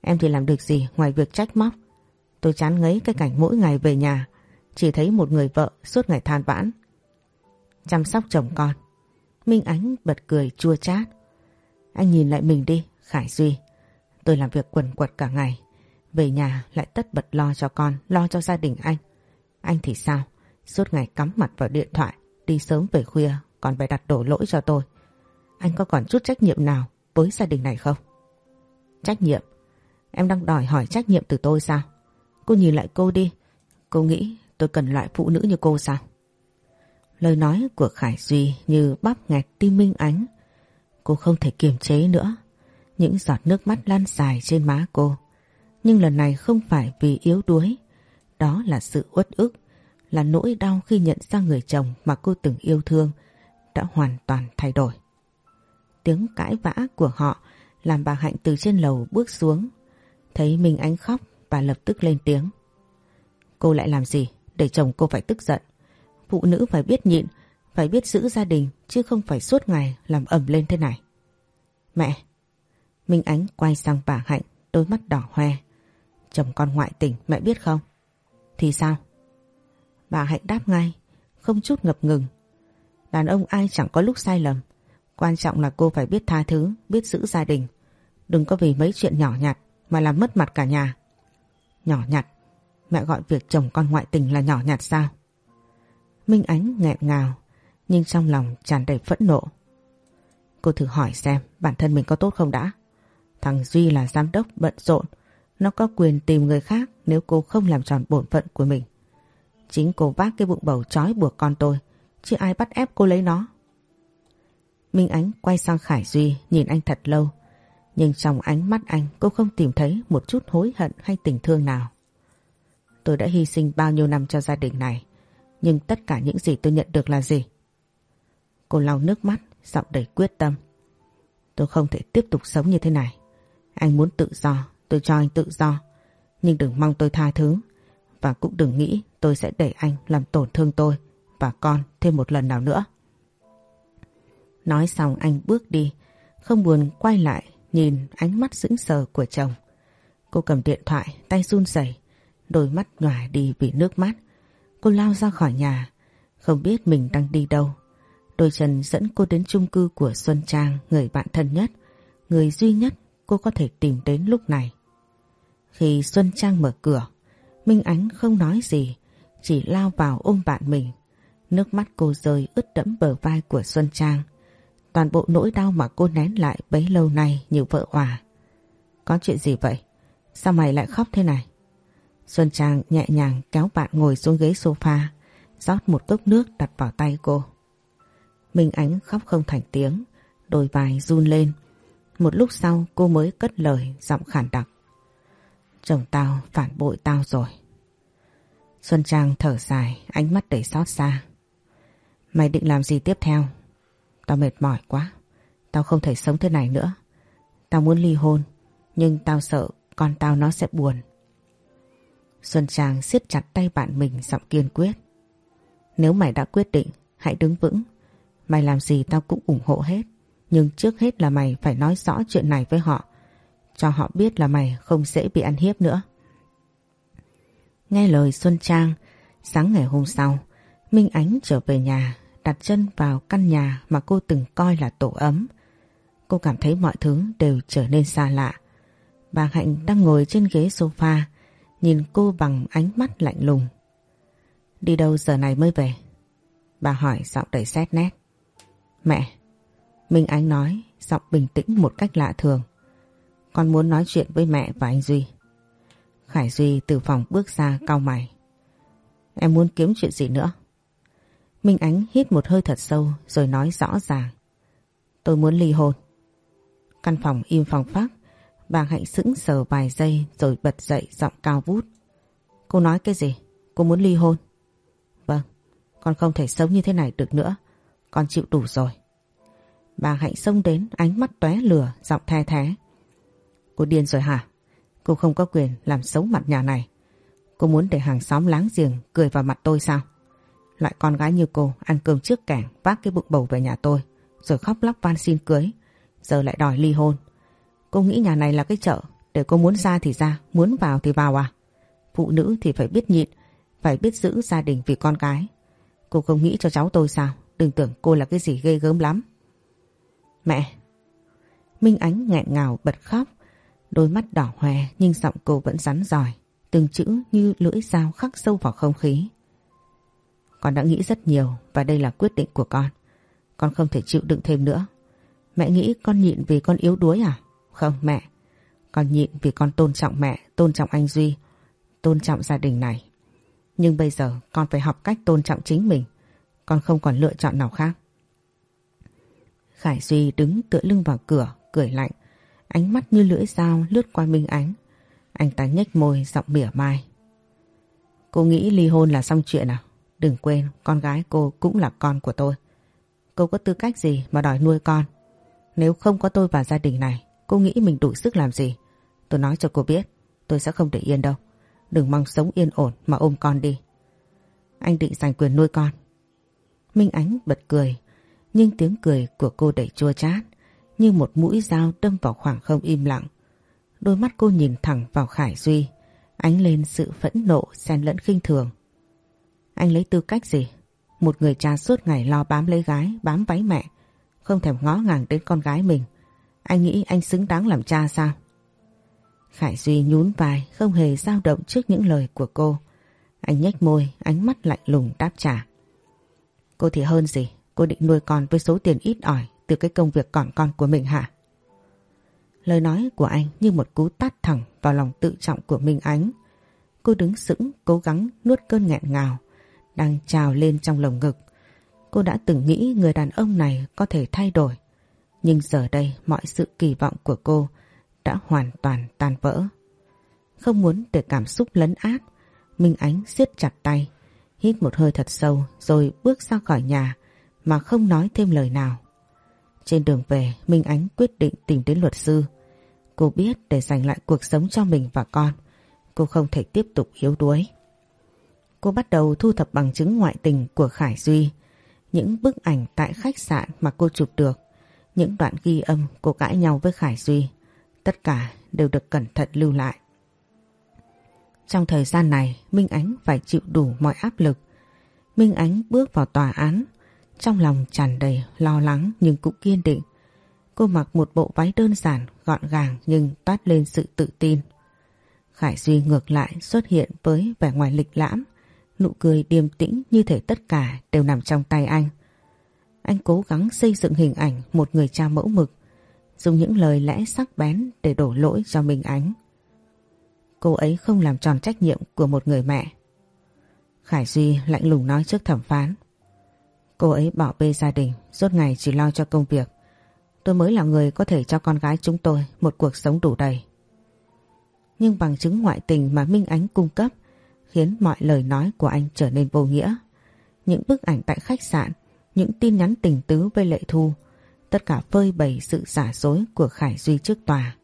Em thì làm được gì ngoài việc trách móc. Tôi chán ngấy cái cảnh mỗi ngày về nhà. Chỉ thấy một người vợ suốt ngày than vãn. Chăm sóc chồng con. Minh Ánh bật cười chua chát. Anh nhìn lại mình đi, Khải Duy. Tôi làm việc quần quật cả ngày. Về nhà lại tất bật lo cho con, lo cho gia đình anh. Anh thì sao? Suốt ngày cắm mặt vào điện thoại, đi sớm về khuya, còn phải đặt đổ lỗi cho tôi. Anh có còn chút trách nhiệm nào với gia đình này không? Trách nhiệm? Em đang đòi hỏi trách nhiệm từ tôi sao? Cô nhìn lại cô đi. Cô nghĩ tôi cần loại phụ nữ như cô sao? Lời nói của Khải Duy như bắp nghẹt tim Minh Ánh. Cô không thể kiềm chế nữa. Những giọt nước mắt lan dài trên má cô. Nhưng lần này không phải vì yếu đuối. Đó là sự uất ức, là nỗi đau khi nhận ra người chồng mà cô từng yêu thương đã hoàn toàn thay đổi. Tiếng cãi vã của họ làm bà Hạnh từ trên lầu bước xuống. Thấy Minh Ánh khóc bà lập tức lên tiếng. Cô lại làm gì để chồng cô phải tức giận? Phụ nữ phải biết nhịn, phải biết giữ gia đình chứ không phải suốt ngày làm ẩm lên thế này. Mẹ! Minh Ánh quay sang bà Hạnh, đôi mắt đỏ hoe. Chồng con ngoại tình, mẹ biết không? Thì sao? Bà Hạnh đáp ngay, không chút ngập ngừng. Đàn ông ai chẳng có lúc sai lầm. Quan trọng là cô phải biết tha thứ, biết giữ gia đình. Đừng có vì mấy chuyện nhỏ nhặt mà làm mất mặt cả nhà. Nhỏ nhặt? Mẹ gọi việc chồng con ngoại tình là nhỏ nhặt sao? Minh Ánh nghẹn ngào, nhưng trong lòng tràn đầy phẫn nộ. Cô thử hỏi xem bản thân mình có tốt không đã? Thằng Duy là giám đốc bận rộn, nó có quyền tìm người khác nếu cô không làm tròn bổn phận của mình. Chính cô vác cái bụng bầu trói buộc con tôi, chứ ai bắt ép cô lấy nó. Minh Ánh quay sang Khải Duy nhìn anh thật lâu, nhưng trong ánh mắt anh cô không tìm thấy một chút hối hận hay tình thương nào. Tôi đã hy sinh bao nhiêu năm cho gia đình này, nhưng tất cả những gì tôi nhận được là gì? Cô lau nước mắt, giọng đầy quyết tâm. Tôi không thể tiếp tục sống như thế này. Anh muốn tự do, tôi cho anh tự do. Nhưng đừng mong tôi tha thứ. Và cũng đừng nghĩ tôi sẽ để anh làm tổn thương tôi và con thêm một lần nào nữa. Nói xong anh bước đi, không buồn quay lại nhìn ánh mắt sững sờ của chồng. Cô cầm điện thoại, tay run rẩy, đôi mắt nhòa đi vì nước mắt. Cô lao ra khỏi nhà, không biết mình đang đi đâu. Đôi chân dẫn cô đến chung cư của Xuân Trang, người bạn thân nhất, người duy nhất cô có thể tìm đến lúc này. Khi Xuân Trang mở cửa, Minh Ánh không nói gì, chỉ lao vào ôm bạn mình. Nước mắt cô rơi ướt đẫm bờ vai của Xuân Trang. Toàn bộ nỗi đau mà cô nén lại bấy lâu nay như vợ hòa. Có chuyện gì vậy? Sao mày lại khóc thế này? Xuân Trang nhẹ nhàng kéo bạn ngồi xuống ghế sofa, rót một cốc nước đặt vào tay cô. Minh Ánh khóc không thành tiếng, đôi vai run lên. Một lúc sau cô mới cất lời giọng khản đặc. Chồng tao phản bội tao rồi. Xuân Trang thở dài, ánh mắt đầy xót xa. Mày định làm gì tiếp theo? Tao mệt mỏi quá. Tao không thể sống thế này nữa. Tao muốn ly hôn, nhưng tao sợ con tao nó sẽ buồn. Xuân Trang siết chặt tay bạn mình giọng kiên quyết. Nếu mày đã quyết định, hãy đứng vững. Mày làm gì tao cũng ủng hộ hết. Nhưng trước hết là mày phải nói rõ chuyện này với họ. Cho họ biết là mày không dễ bị ăn hiếp nữa. Nghe lời Xuân Trang, sáng ngày hôm sau, Minh Ánh trở về nhà, đặt chân vào căn nhà mà cô từng coi là tổ ấm. Cô cảm thấy mọi thứ đều trở nên xa lạ. Bà Hạnh đang ngồi trên ghế sofa, nhìn cô bằng ánh mắt lạnh lùng. Đi đâu giờ này mới về? Bà hỏi giọng đầy xét nét. Mẹ, Minh Ánh nói, giọng bình tĩnh một cách lạ thường. Con muốn nói chuyện với mẹ và anh Duy. Khải Duy từ phòng bước ra cau mày. Em muốn kiếm chuyện gì nữa? Minh Ánh hít một hơi thật sâu rồi nói rõ ràng. Tôi muốn ly hôn. Căn phòng im phòng phát. Bà Hạnh sững sờ vài giây rồi bật dậy giọng cao vút. Cô nói cái gì? Cô muốn ly hôn? Vâng, con không thể sống như thế này được nữa. Con chịu đủ rồi. Bà Hạnh xông đến ánh mắt tóe lửa giọng the thế. Cô điên rồi hả? Cô không có quyền làm xấu mặt nhà này. Cô muốn để hàng xóm láng giềng cười vào mặt tôi sao? loại con gái như cô ăn cơm trước cảng vác cái bụng bầu về nhà tôi rồi khóc lóc van xin cưới. Giờ lại đòi ly hôn. Cô nghĩ nhà này là cái chợ để cô muốn ra thì ra, muốn vào thì vào à? Phụ nữ thì phải biết nhịn, phải biết giữ gia đình vì con cái. Cô không nghĩ cho cháu tôi sao? Đừng tưởng cô là cái gì ghê gớm lắm. Mẹ! Minh Ánh nghẹn ngào bật khóc Đôi mắt đỏ hoe nhưng giọng cô vẫn rắn giỏi, từng chữ như lưỡi dao khắc sâu vào không khí. Con đã nghĩ rất nhiều và đây là quyết định của con. Con không thể chịu đựng thêm nữa. Mẹ nghĩ con nhịn vì con yếu đuối à? Không mẹ. Con nhịn vì con tôn trọng mẹ, tôn trọng anh Duy, tôn trọng gia đình này. Nhưng bây giờ con phải học cách tôn trọng chính mình. Con không còn lựa chọn nào khác. Khải Duy đứng tựa lưng vào cửa, cười lạnh. Ánh mắt như lưỡi dao lướt qua Minh Ánh. Anh ta nhếch môi giọng mỉa mai. Cô nghĩ ly hôn là xong chuyện à? Đừng quên con gái cô cũng là con của tôi. Cô có tư cách gì mà đòi nuôi con? Nếu không có tôi và gia đình này, cô nghĩ mình đủ sức làm gì? Tôi nói cho cô biết, tôi sẽ không để yên đâu. Đừng mong sống yên ổn mà ôm con đi. Anh định giành quyền nuôi con. Minh Ánh bật cười, nhưng tiếng cười của cô đầy chua chát như một mũi dao đâm vào khoảng không im lặng. Đôi mắt cô nhìn thẳng vào Khải Duy, ánh lên sự phẫn nộ xen lẫn khinh thường. Anh lấy tư cách gì? Một người cha suốt ngày lo bám lấy gái, bám váy mẹ, không thèm ngó ngàng đến con gái mình. Anh nghĩ anh xứng đáng làm cha sao? Khải Duy nhún vai, không hề dao động trước những lời của cô. Anh nhếch môi, ánh mắt lạnh lùng đáp trả. Cô thì hơn gì, cô định nuôi con với số tiền ít ỏi từ cái công việc còn con của mình hả? Lời nói của anh như một cú tát thẳng vào lòng tự trọng của Minh Ánh. Cô đứng sững cố gắng nuốt cơn nghẹn ngào đang trào lên trong lồng ngực. Cô đã từng nghĩ người đàn ông này có thể thay đổi. Nhưng giờ đây mọi sự kỳ vọng của cô đã hoàn toàn tan vỡ. Không muốn để cảm xúc lấn át, Minh Ánh siết chặt tay, hít một hơi thật sâu rồi bước ra khỏi nhà mà không nói thêm lời nào. Trên đường về, Minh Ánh quyết định tìm đến luật sư. Cô biết để giành lại cuộc sống cho mình và con, cô không thể tiếp tục yếu đuối. Cô bắt đầu thu thập bằng chứng ngoại tình của Khải Duy, những bức ảnh tại khách sạn mà cô chụp được, những đoạn ghi âm cô cãi nhau với Khải Duy, tất cả đều được cẩn thận lưu lại. Trong thời gian này, Minh Ánh phải chịu đủ mọi áp lực. Minh Ánh bước vào tòa án, trong lòng tràn đầy lo lắng nhưng cũng kiên định. Cô mặc một bộ váy đơn giản, gọn gàng nhưng toát lên sự tự tin. Khải Duy ngược lại xuất hiện với vẻ ngoài lịch lãm, nụ cười điềm tĩnh như thể tất cả đều nằm trong tay anh. Anh cố gắng xây dựng hình ảnh một người cha mẫu mực, dùng những lời lẽ sắc bén để đổ lỗi cho Minh Ánh. Cô ấy không làm tròn trách nhiệm của một người mẹ. Khải Duy lạnh lùng nói trước thẩm phán. Cô ấy bỏ bê gia đình, suốt ngày chỉ lo cho công việc. Tôi mới là người có thể cho con gái chúng tôi một cuộc sống đủ đầy. Nhưng bằng chứng ngoại tình mà Minh Ánh cung cấp khiến mọi lời nói của anh trở nên vô nghĩa. Những bức ảnh tại khách sạn, những tin nhắn tình tứ với Lệ Thu, tất cả phơi bày sự giả dối của Khải Duy trước tòa.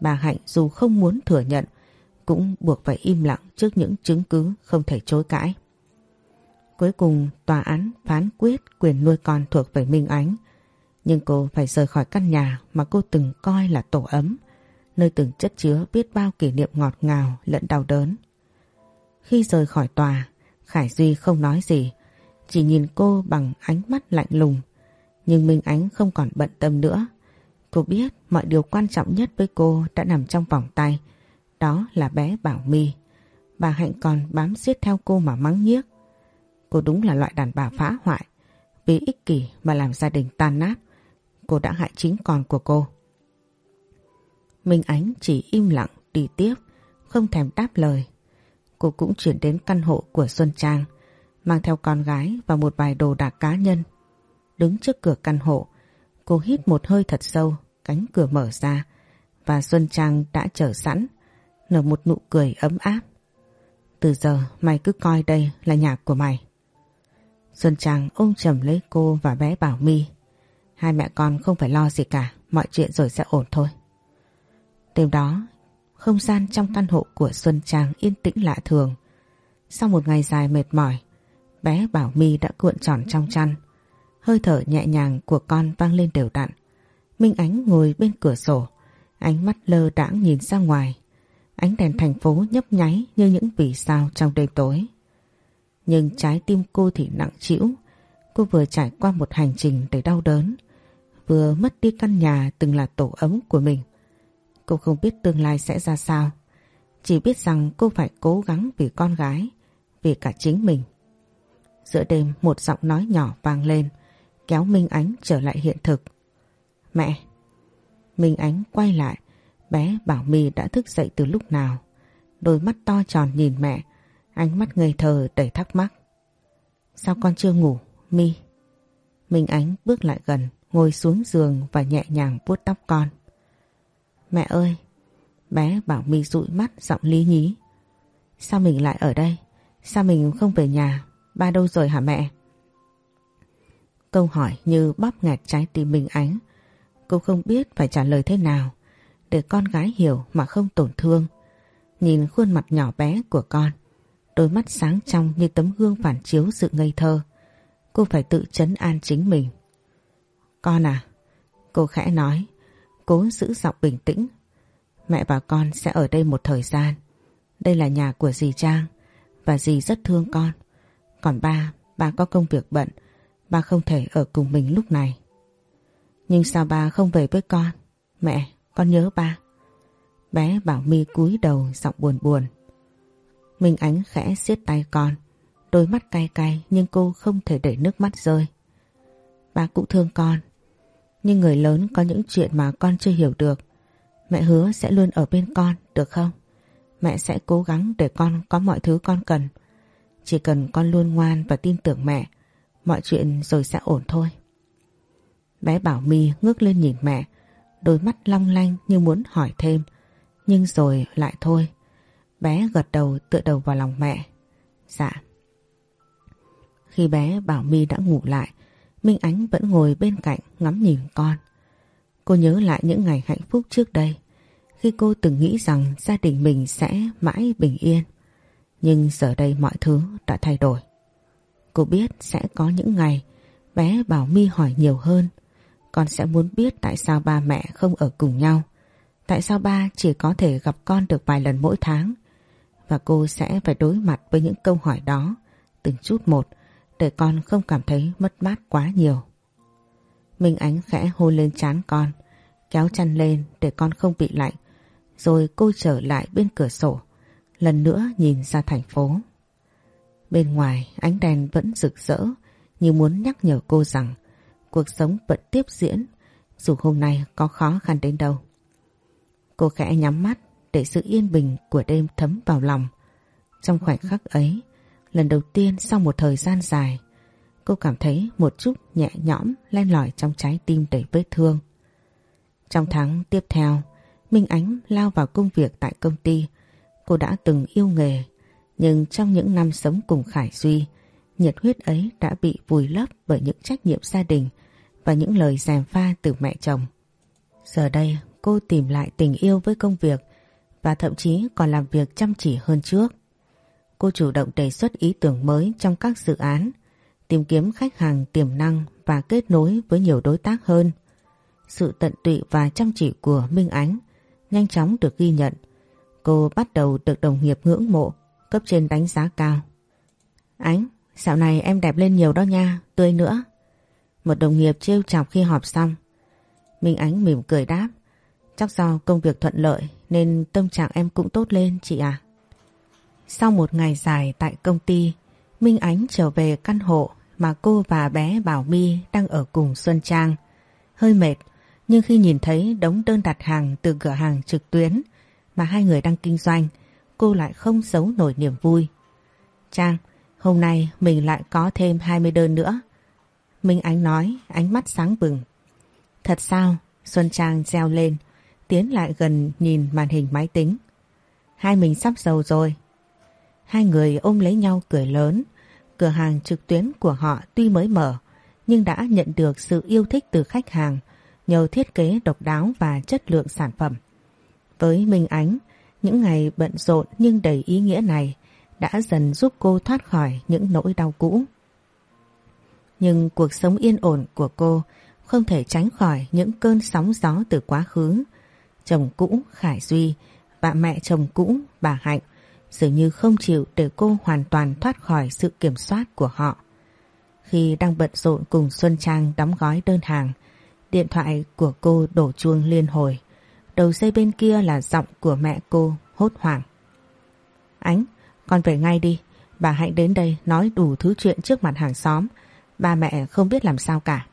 Bà Hạnh dù không muốn thừa nhận, cũng buộc phải im lặng trước những chứng cứ không thể chối cãi. Cuối cùng tòa án phán quyết quyền nuôi con thuộc về Minh Ánh, nhưng cô phải rời khỏi căn nhà mà cô từng coi là tổ ấm, nơi từng chất chứa biết bao kỷ niệm ngọt ngào lẫn đau đớn. Khi rời khỏi tòa, Khải Duy không nói gì, chỉ nhìn cô bằng ánh mắt lạnh lùng. Nhưng Minh Ánh không còn bận tâm nữa. Cô biết mọi điều quan trọng nhất với cô đã nằm trong vòng tay. Đó là bé Bảo My. Bà Hạnh còn bám xiết theo cô mà mắng nhiếc. Cô đúng là loại đàn bà phá hoại. Vì ích kỷ mà làm gia đình tan nát. Cô đã hại chính con của cô. Minh Ánh chỉ im lặng đi tiếp, không thèm đáp lời cô cũng chuyển đến căn hộ của Xuân Trang, mang theo con gái và một vài đồ đạc cá nhân. Đứng trước cửa căn hộ, cô hít một hơi thật sâu, cánh cửa mở ra và Xuân Trang đã chờ sẵn, nở một nụ cười ấm áp. Từ giờ mày cứ coi đây là nhà của mày. Xuân Trang ôm chầm lấy cô và bé Bảo My. Hai mẹ con không phải lo gì cả, mọi chuyện rồi sẽ ổn thôi. Đêm đó không gian trong căn hộ của Xuân Trang yên tĩnh lạ thường. Sau một ngày dài mệt mỏi, bé Bảo My đã cuộn tròn trong chăn. Hơi thở nhẹ nhàng của con vang lên đều đặn. Minh Ánh ngồi bên cửa sổ, ánh mắt lơ đãng nhìn ra ngoài. Ánh đèn thành phố nhấp nháy như những vì sao trong đêm tối. Nhưng trái tim cô thì nặng trĩu. Cô vừa trải qua một hành trình đầy đau đớn, vừa mất đi căn nhà từng là tổ ấm của mình. Cô không biết tương lai sẽ ra sao. Chỉ biết rằng cô phải cố gắng vì con gái, vì cả chính mình. Giữa đêm một giọng nói nhỏ vang lên, kéo Minh Ánh trở lại hiện thực. Mẹ! Minh Ánh quay lại, bé Bảo My đã thức dậy từ lúc nào. Đôi mắt to tròn nhìn mẹ, ánh mắt ngây thờ đầy thắc mắc. Sao con chưa ngủ, mi Minh Ánh bước lại gần, ngồi xuống giường và nhẹ nhàng vuốt tóc con. Mẹ ơi! Bé bảo mi dụi mắt giọng lý nhí. Sao mình lại ở đây? Sao mình không về nhà? Ba đâu rồi hả mẹ? Câu hỏi như bóp nghẹt trái tim minh ánh. Cô không biết phải trả lời thế nào để con gái hiểu mà không tổn thương. Nhìn khuôn mặt nhỏ bé của con, đôi mắt sáng trong như tấm gương phản chiếu sự ngây thơ. Cô phải tự chấn an chính mình. Con à, cô khẽ nói, cố giữ giọng bình tĩnh. Mẹ và con sẽ ở đây một thời gian. Đây là nhà của dì Trang và dì rất thương con. Còn ba, ba có công việc bận, ba không thể ở cùng mình lúc này. Nhưng sao ba không về với con? Mẹ, con nhớ ba. Bé Bảo My cúi đầu giọng buồn buồn. Minh Ánh khẽ siết tay con, đôi mắt cay cay nhưng cô không thể để nước mắt rơi. Ba cũng thương con, nhưng người lớn có những chuyện mà con chưa hiểu được. Mẹ hứa sẽ luôn ở bên con, được không? Mẹ sẽ cố gắng để con có mọi thứ con cần. Chỉ cần con luôn ngoan và tin tưởng mẹ, mọi chuyện rồi sẽ ổn thôi. Bé Bảo My ngước lên nhìn mẹ, đôi mắt long lanh như muốn hỏi thêm, nhưng rồi lại thôi. Bé gật đầu tựa đầu vào lòng mẹ. Dạ. Khi bé Bảo My đã ngủ lại, Minh Ánh vẫn ngồi bên cạnh ngắm nhìn con. Cô nhớ lại những ngày hạnh phúc trước đây, khi cô từng nghĩ rằng gia đình mình sẽ mãi bình yên. Nhưng giờ đây mọi thứ đã thay đổi. Cô biết sẽ có những ngày bé Bảo My hỏi nhiều hơn. Con sẽ muốn biết tại sao ba mẹ không ở cùng nhau. Tại sao ba chỉ có thể gặp con được vài lần mỗi tháng. Và cô sẽ phải đối mặt với những câu hỏi đó từng chút một để con không cảm thấy mất mát quá nhiều. Minh Ánh khẽ hôn lên chán con, kéo chăn lên để con không bị lạnh, rồi cô trở lại bên cửa sổ, lần nữa nhìn ra thành phố. Bên ngoài ánh đèn vẫn rực rỡ như muốn nhắc nhở cô rằng cuộc sống vẫn tiếp diễn dù hôm nay có khó khăn đến đâu. Cô khẽ nhắm mắt để sự yên bình của đêm thấm vào lòng. Trong khoảnh khắc ấy, lần đầu tiên sau một thời gian dài, cô cảm thấy một chút nhẹ nhõm len lỏi trong trái tim đầy vết thương. Trong tháng tiếp theo, Minh Ánh lao vào công việc tại công ty. Cô đã từng yêu nghề, nhưng trong những năm sống cùng Khải Duy, nhiệt huyết ấy đã bị vùi lấp bởi những trách nhiệm gia đình và những lời gièm pha từ mẹ chồng. Giờ đây cô tìm lại tình yêu với công việc và thậm chí còn làm việc chăm chỉ hơn trước. Cô chủ động đề xuất ý tưởng mới trong các dự án, tìm kiếm khách hàng tiềm năng và kết nối với nhiều đối tác hơn. Sự tận tụy và chăm chỉ của Minh Ánh nhanh chóng được ghi nhận. Cô bắt đầu được đồng nghiệp ngưỡng mộ, cấp trên đánh giá cao. Ánh, dạo này em đẹp lên nhiều đó nha, tươi nữa. Một đồng nghiệp trêu chọc khi họp xong. Minh Ánh mỉm cười đáp. Chắc do công việc thuận lợi nên tâm trạng em cũng tốt lên chị à. Sau một ngày dài tại công ty, Minh Ánh trở về căn hộ mà cô và bé Bảo My đang ở cùng Xuân Trang. Hơi mệt, nhưng khi nhìn thấy đống đơn đặt hàng từ cửa hàng trực tuyến mà hai người đang kinh doanh, cô lại không giấu nổi niềm vui. Trang, hôm nay mình lại có thêm 20 đơn nữa. Minh Ánh nói, ánh mắt sáng bừng. Thật sao? Xuân Trang reo lên, tiến lại gần nhìn màn hình máy tính. Hai mình sắp giàu rồi. Hai người ôm lấy nhau cười lớn. Cửa hàng trực tuyến của họ tuy mới mở, nhưng đã nhận được sự yêu thích từ khách hàng nhờ thiết kế độc đáo và chất lượng sản phẩm. Với Minh Ánh, những ngày bận rộn nhưng đầy ý nghĩa này đã dần giúp cô thoát khỏi những nỗi đau cũ. Nhưng cuộc sống yên ổn của cô không thể tránh khỏi những cơn sóng gió từ quá khứ. Chồng cũ Khải Duy và mẹ chồng cũ bà Hạnh dường như không chịu để cô hoàn toàn thoát khỏi sự kiểm soát của họ. Khi đang bận rộn cùng Xuân Trang đóng gói đơn hàng, điện thoại của cô đổ chuông liên hồi. Đầu dây bên kia là giọng của mẹ cô hốt hoảng. Ánh, con về ngay đi. Bà Hạnh đến đây nói đủ thứ chuyện trước mặt hàng xóm. Ba mẹ không biết làm sao cả.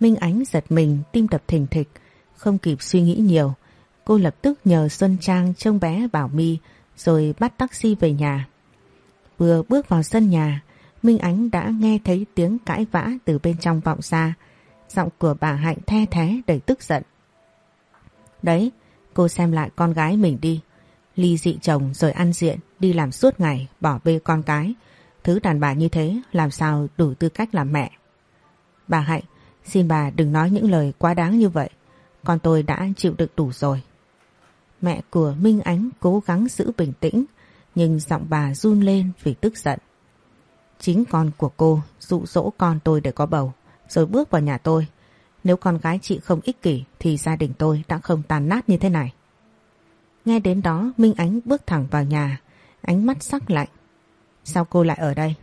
Minh Ánh giật mình tim đập thình thịch, không kịp suy nghĩ nhiều. Cô lập tức nhờ Xuân Trang trông bé Bảo My rồi bắt taxi về nhà. Vừa bước vào sân nhà, Minh Ánh đã nghe thấy tiếng cãi vã từ bên trong vọng ra. Giọng của bà Hạnh the thế đầy tức giận. Đấy, cô xem lại con gái mình đi. Ly dị chồng rồi ăn diện, đi làm suốt ngày, bỏ bê con cái. Thứ đàn bà như thế làm sao đủ tư cách làm mẹ. Bà Hạnh, xin bà đừng nói những lời quá đáng như vậy. Con tôi đã chịu đựng đủ rồi. Mẹ của Minh Ánh cố gắng giữ bình tĩnh, nhưng giọng bà run lên vì tức giận. Chính con của cô dụ dỗ con tôi để có bầu, rồi bước vào nhà tôi. Nếu con gái chị không ích kỷ thì gia đình tôi đã không tàn nát như thế này. Nghe đến đó Minh Ánh bước thẳng vào nhà, ánh mắt sắc lạnh. Sao cô lại ở đây?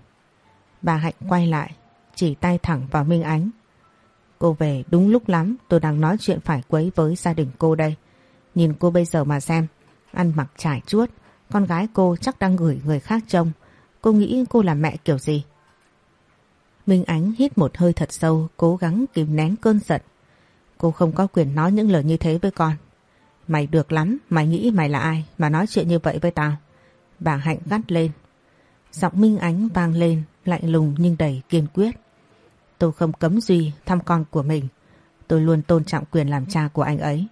Bà Hạnh quay lại, chỉ tay thẳng vào Minh Ánh. Cô về đúng lúc lắm, tôi đang nói chuyện phải quấy với gia đình cô đây. Nhìn cô bây giờ mà xem, ăn mặc trải chuốt, con gái cô chắc đang gửi người khác trông. Cô nghĩ cô là mẹ kiểu gì? Minh Ánh hít một hơi thật sâu, cố gắng kìm nén cơn giận. Cô không có quyền nói những lời như thế với con. Mày được lắm, mày nghĩ mày là ai mà nói chuyện như vậy với tao? Bà Hạnh gắt lên. Giọng Minh Ánh vang lên, lạnh lùng nhưng đầy kiên quyết. Tôi không cấm Duy thăm con của mình. Tôi luôn tôn trọng quyền làm cha của anh ấy.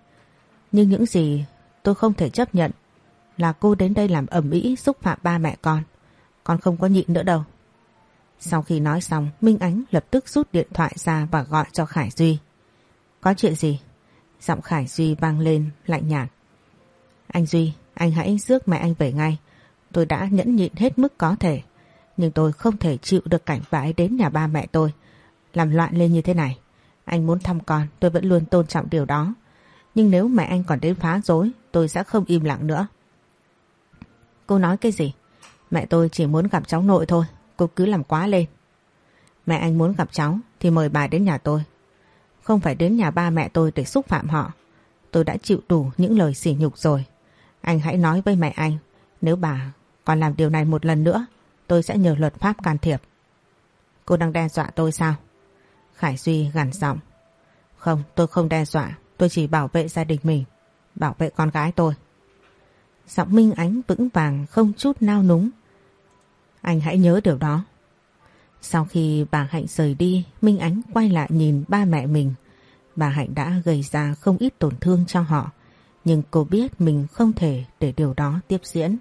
Nhưng những gì tôi không thể chấp nhận là cô đến đây làm ẩm ý xúc phạm ba mẹ con. Con không có nhịn nữa đâu. Sau khi nói xong, Minh Ánh lập tức rút điện thoại ra và gọi cho Khải Duy. Có chuyện gì? Giọng Khải Duy vang lên, lạnh nhạt. Anh Duy, anh hãy rước mẹ anh về ngay. Tôi đã nhẫn nhịn hết mức có thể. Nhưng tôi không thể chịu được cảnh bà ấy đến nhà ba mẹ tôi. Làm loạn lên như thế này. Anh muốn thăm con, tôi vẫn luôn tôn trọng điều đó. Nhưng nếu mẹ anh còn đến phá rối, tôi sẽ không im lặng nữa. Cô nói cái gì? Mẹ tôi chỉ muốn gặp cháu nội thôi, cô cứ làm quá lên. Mẹ anh muốn gặp cháu thì mời bà đến nhà tôi. Không phải đến nhà ba mẹ tôi để xúc phạm họ. Tôi đã chịu đủ những lời sỉ nhục rồi. Anh hãy nói với mẹ anh, nếu bà còn làm điều này một lần nữa, tôi sẽ nhờ luật pháp can thiệp. Cô đang đe dọa tôi sao? Khải Duy gằn giọng. Không, tôi không đe dọa, tôi chỉ bảo vệ gia đình mình, bảo vệ con gái tôi. Giọng Minh Ánh vững vàng không chút nao núng. Anh hãy nhớ điều đó. Sau khi bà Hạnh rời đi, Minh Ánh quay lại nhìn ba mẹ mình. Bà Hạnh đã gây ra không ít tổn thương cho họ, nhưng cô biết mình không thể để điều đó tiếp diễn.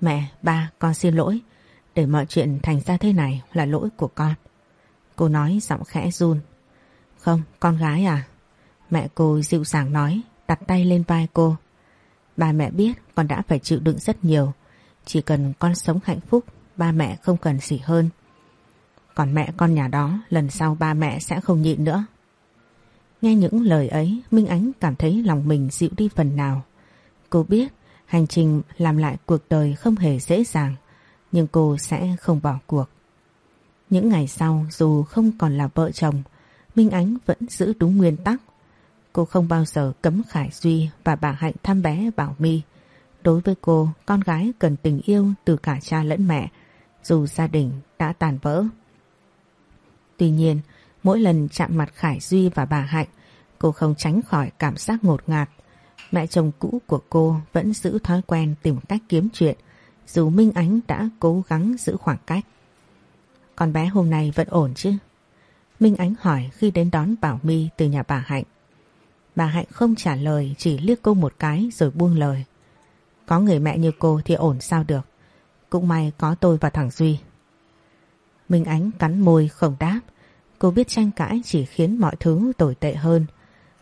Mẹ, ba, con xin lỗi. Để mọi chuyện thành ra thế này là lỗi của con. Cô nói giọng khẽ run. Không, con gái à? Mẹ cô dịu dàng nói, đặt tay lên vai cô. Ba mẹ biết con đã phải chịu đựng rất nhiều. Chỉ cần con sống hạnh phúc, ba mẹ không cần gì hơn. Còn mẹ con nhà đó lần sau ba mẹ sẽ không nhịn nữa. Nghe những lời ấy, Minh Ánh cảm thấy lòng mình dịu đi phần nào. Cô biết hành trình làm lại cuộc đời không hề dễ dàng, nhưng cô sẽ không bỏ cuộc. Những ngày sau dù không còn là vợ chồng, Minh Ánh vẫn giữ đúng nguyên tắc. Cô không bao giờ cấm Khải Duy và bà Hạnh thăm bé Bảo My. Đối với cô, con gái cần tình yêu từ cả cha lẫn mẹ, dù gia đình đã tàn vỡ. Tuy nhiên, mỗi lần chạm mặt Khải Duy và bà Hạnh, cô không tránh khỏi cảm giác ngột ngạt. Mẹ chồng cũ của cô vẫn giữ thói quen tìm cách kiếm chuyện, dù Minh Ánh đã cố gắng giữ khoảng cách. Con bé hôm nay vẫn ổn chứ? Minh Ánh hỏi khi đến đón Bảo My từ nhà bà Hạnh. Bà Hạnh không trả lời, chỉ liếc cô một cái rồi buông lời. Có người mẹ như cô thì ổn sao được. Cũng may có tôi và thằng Duy. Minh Ánh cắn môi không đáp. Cô biết tranh cãi chỉ khiến mọi thứ tồi tệ hơn.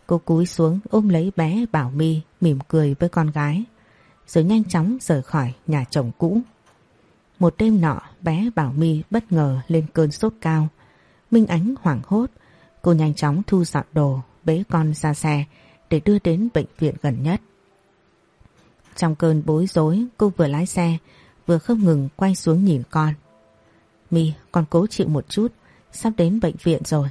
Cô cúi xuống ôm lấy bé Bảo My, mỉm cười với con gái. Rồi nhanh chóng rời khỏi nhà chồng cũ. Một đêm nọ, bé Bảo My bất ngờ lên cơn sốt cao. Minh Ánh hoảng hốt. Cô nhanh chóng thu dọn đồ, bế con ra xe, để đưa đến bệnh viện gần nhất. Trong cơn bối rối, cô vừa lái xe, vừa không ngừng quay xuống nhìn con. My, con cố chịu một chút, sắp đến bệnh viện rồi.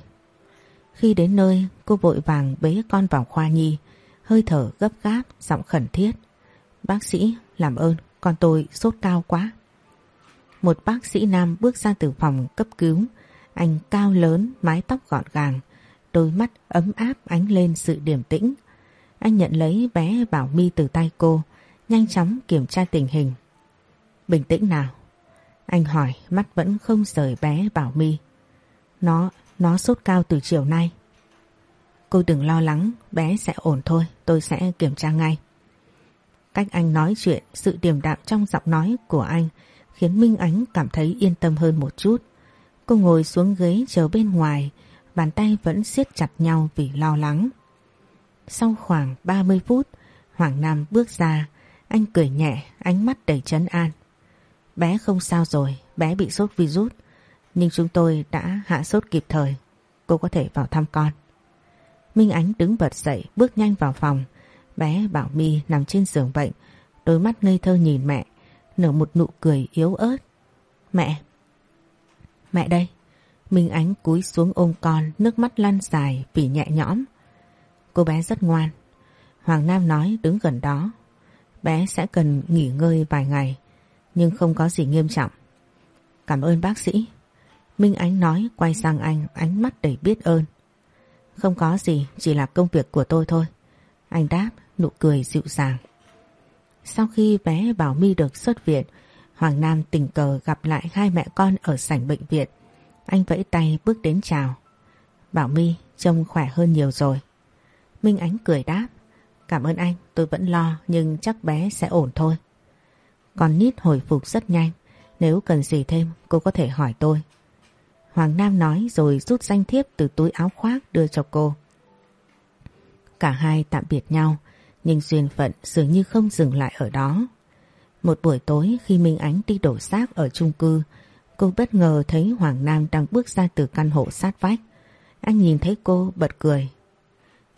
Khi đến nơi, cô vội vàng bế con vào khoa nhi, hơi thở gấp gáp, giọng khẩn thiết. Bác sĩ, làm ơn, con tôi sốt cao quá. Một bác sĩ nam bước ra từ phòng cấp cứu anh cao lớn mái tóc gọn gàng đôi mắt ấm áp ánh lên sự điềm tĩnh. Anh nhận lấy bé Bảo My từ tay cô, nhanh chóng kiểm tra tình hình. Bình tĩnh nào. Anh hỏi mắt vẫn không rời bé Bảo My. Nó, nó sốt cao từ chiều nay. Cô đừng lo lắng, bé sẽ ổn thôi, tôi sẽ kiểm tra ngay. Cách anh nói chuyện, sự điềm đạm trong giọng nói của anh khiến Minh Ánh cảm thấy yên tâm hơn một chút. Cô ngồi xuống ghế chờ bên ngoài, bàn tay vẫn siết chặt nhau vì lo lắng. Sau khoảng 30 phút, Hoàng Nam bước ra, anh cười nhẹ, ánh mắt đầy trấn an. Bé không sao rồi, bé bị sốt virus, nhưng chúng tôi đã hạ sốt kịp thời, cô có thể vào thăm con. Minh Ánh đứng bật dậy, bước nhanh vào phòng, bé Bảo My nằm trên giường bệnh, đôi mắt ngây thơ nhìn mẹ, nở một nụ cười yếu ớt. Mẹ! Mẹ đây! Minh Ánh cúi xuống ôm con, nước mắt lăn dài vì nhẹ nhõm. Cô bé rất ngoan. Hoàng Nam nói đứng gần đó. Bé sẽ cần nghỉ ngơi vài ngày, nhưng không có gì nghiêm trọng. Cảm ơn bác sĩ. Minh Ánh nói quay sang anh, ánh mắt đầy biết ơn. Không có gì, chỉ là công việc của tôi thôi. Anh đáp, nụ cười dịu dàng. Sau khi bé Bảo My được xuất viện, Hoàng Nam tình cờ gặp lại hai mẹ con ở sảnh bệnh viện. Anh vẫy tay bước đến chào. Bảo My trông khỏe hơn nhiều rồi. Minh Ánh cười đáp. Cảm ơn anh, tôi vẫn lo nhưng chắc bé sẽ ổn thôi. Còn Nít hồi phục rất nhanh. Nếu cần gì thêm cô có thể hỏi tôi. Hoàng Nam nói rồi rút danh thiếp từ túi áo khoác đưa cho cô. Cả hai tạm biệt nhau. Nhưng duyên phận dường như không dừng lại ở đó. Một buổi tối khi Minh Ánh đi đổ xác ở chung cư, cô bất ngờ thấy Hoàng Nam đang bước ra từ căn hộ sát vách. Anh nhìn thấy cô bật cười.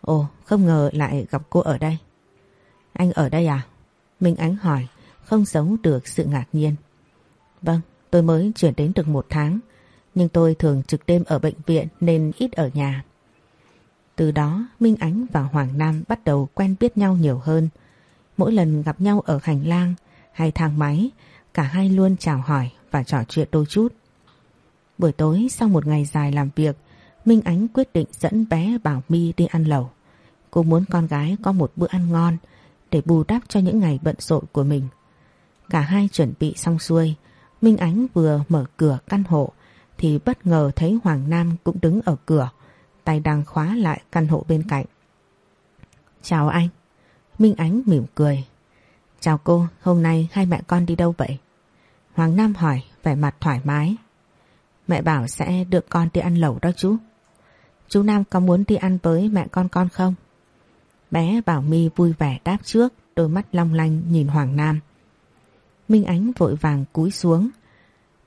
Ồ, không ngờ lại gặp cô ở đây. Anh ở đây à? Minh Ánh hỏi, không giấu được sự ngạc nhiên. Vâng, tôi mới chuyển đến được một tháng, nhưng tôi thường trực đêm ở bệnh viện nên ít ở nhà. Từ đó Minh Ánh và Hoàng Nam bắt đầu quen biết nhau nhiều hơn. Mỗi lần gặp nhau ở hành lang hay thang máy, cả hai luôn chào hỏi và trò chuyện đôi chút. Buổi tối sau một ngày dài làm việc, Minh Ánh quyết định dẫn bé Bảo My đi ăn lẩu. Cô muốn con gái có một bữa ăn ngon để bù đắp cho những ngày bận rộn của mình. Cả hai chuẩn bị xong xuôi, Minh Ánh vừa mở cửa căn hộ thì bất ngờ thấy Hoàng Nam cũng đứng ở cửa, tay đang khóa lại căn hộ bên cạnh. Chào anh. Minh Ánh mỉm cười. Chào cô, hôm nay hai mẹ con đi đâu vậy? Hoàng Nam hỏi, vẻ mặt thoải mái. Mẹ bảo sẽ đưa con đi ăn lẩu đó chú. Chú Nam có muốn đi ăn với mẹ con con không? Bé Bảo My vui vẻ đáp trước, đôi mắt long lanh nhìn Hoàng Nam. Minh Ánh vội vàng cúi xuống,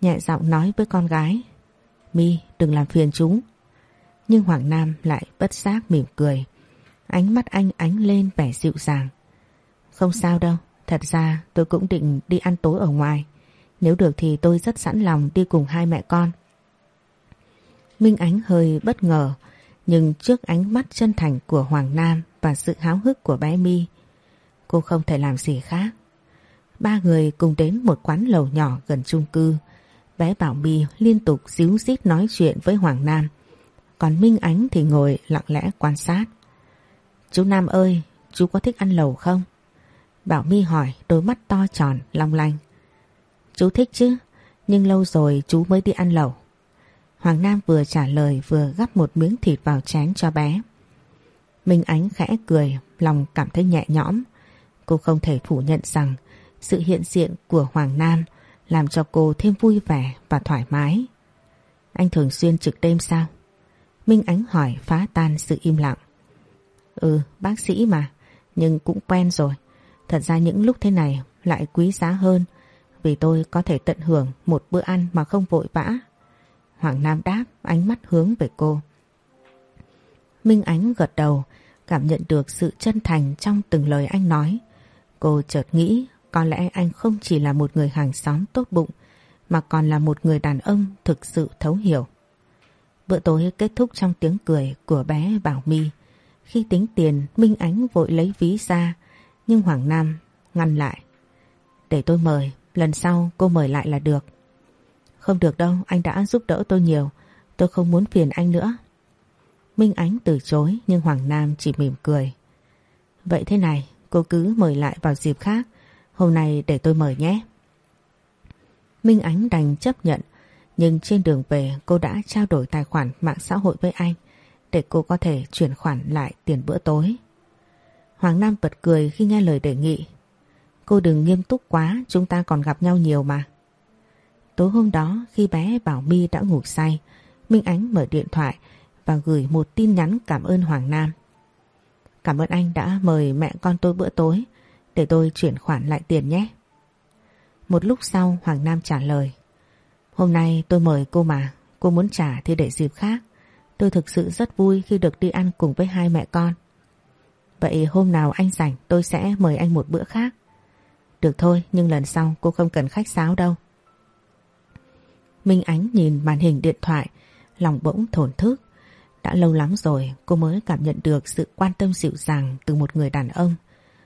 nhẹ giọng nói với con gái. My đừng làm phiền chúng. Nhưng Hoàng Nam lại bất giác mỉm cười. Ánh mắt anh ánh lên vẻ dịu dàng. Không sao đâu, thật ra tôi cũng định đi ăn tối ở ngoài. Nếu được thì tôi rất sẵn lòng đi cùng hai mẹ con. Minh Ánh hơi bất ngờ, nhưng trước ánh mắt chân thành của Hoàng Nam và sự háo hức của bé My, cô không thể làm gì khác. Ba người cùng đến một quán lầu nhỏ gần chung cư. Bé Bảo My liên tục díu dít nói chuyện với Hoàng Nam. Còn Minh Ánh thì ngồi lặng lẽ quan sát. Chú Nam ơi, chú có thích ăn lẩu không? Bảo My hỏi đôi mắt to tròn, long lanh. Chú thích chứ, nhưng lâu rồi chú mới đi ăn lẩu. Hoàng Nam vừa trả lời vừa gắp một miếng thịt vào chén cho bé. Minh Ánh khẽ cười, lòng cảm thấy nhẹ nhõm. Cô không thể phủ nhận rằng sự hiện diện của Hoàng Nam làm cho cô thêm vui vẻ và thoải mái. Anh thường xuyên trực đêm sao? Minh Ánh hỏi phá tan sự im lặng. Ừ, bác sĩ mà, nhưng cũng quen rồi. Thật ra những lúc thế này lại quý giá hơn vì tôi có thể tận hưởng một bữa ăn mà không vội vã. Hoàng Nam đáp ánh mắt hướng về cô. Minh Ánh gật đầu, cảm nhận được sự chân thành trong từng lời anh nói. Cô chợt nghĩ có lẽ anh không chỉ là một người hàng xóm tốt bụng mà còn là một người đàn ông thực sự thấu hiểu. Bữa tối kết thúc trong tiếng cười của bé Bảo My. Khi tính tiền, Minh Ánh vội lấy ví ra, nhưng Hoàng Nam ngăn lại. Để tôi mời, lần sau cô mời lại là được. Không được đâu, anh đã giúp đỡ tôi nhiều, tôi không muốn phiền anh nữa. Minh Ánh từ chối nhưng Hoàng Nam chỉ mỉm cười. Vậy thế này, cô cứ mời lại vào dịp khác, hôm nay để tôi mời nhé. Minh Ánh đành chấp nhận, nhưng trên đường về cô đã trao đổi tài khoản mạng xã hội với anh để cô có thể chuyển khoản lại tiền bữa tối. Hoàng Nam bật cười khi nghe lời đề nghị. Cô đừng nghiêm túc quá, chúng ta còn gặp nhau nhiều mà. Tối hôm đó khi bé Bảo My đã ngủ say, Minh Ánh mở điện thoại và gửi một tin nhắn cảm ơn Hoàng Nam. Cảm ơn anh đã mời mẹ con tôi bữa tối, để tôi chuyển khoản lại tiền nhé. Một lúc sau Hoàng Nam trả lời. Hôm nay tôi mời cô mà, cô muốn trả thì để dịp khác. Tôi thực sự rất vui khi được đi ăn cùng với hai mẹ con. Vậy hôm nào anh rảnh tôi sẽ mời anh một bữa khác. Được thôi, nhưng lần sau cô không cần khách sáo đâu. Minh Ánh nhìn màn hình điện thoại, lòng bỗng thổn thức. Đã lâu lắm rồi cô mới cảm nhận được sự quan tâm dịu dàng từ một người đàn ông.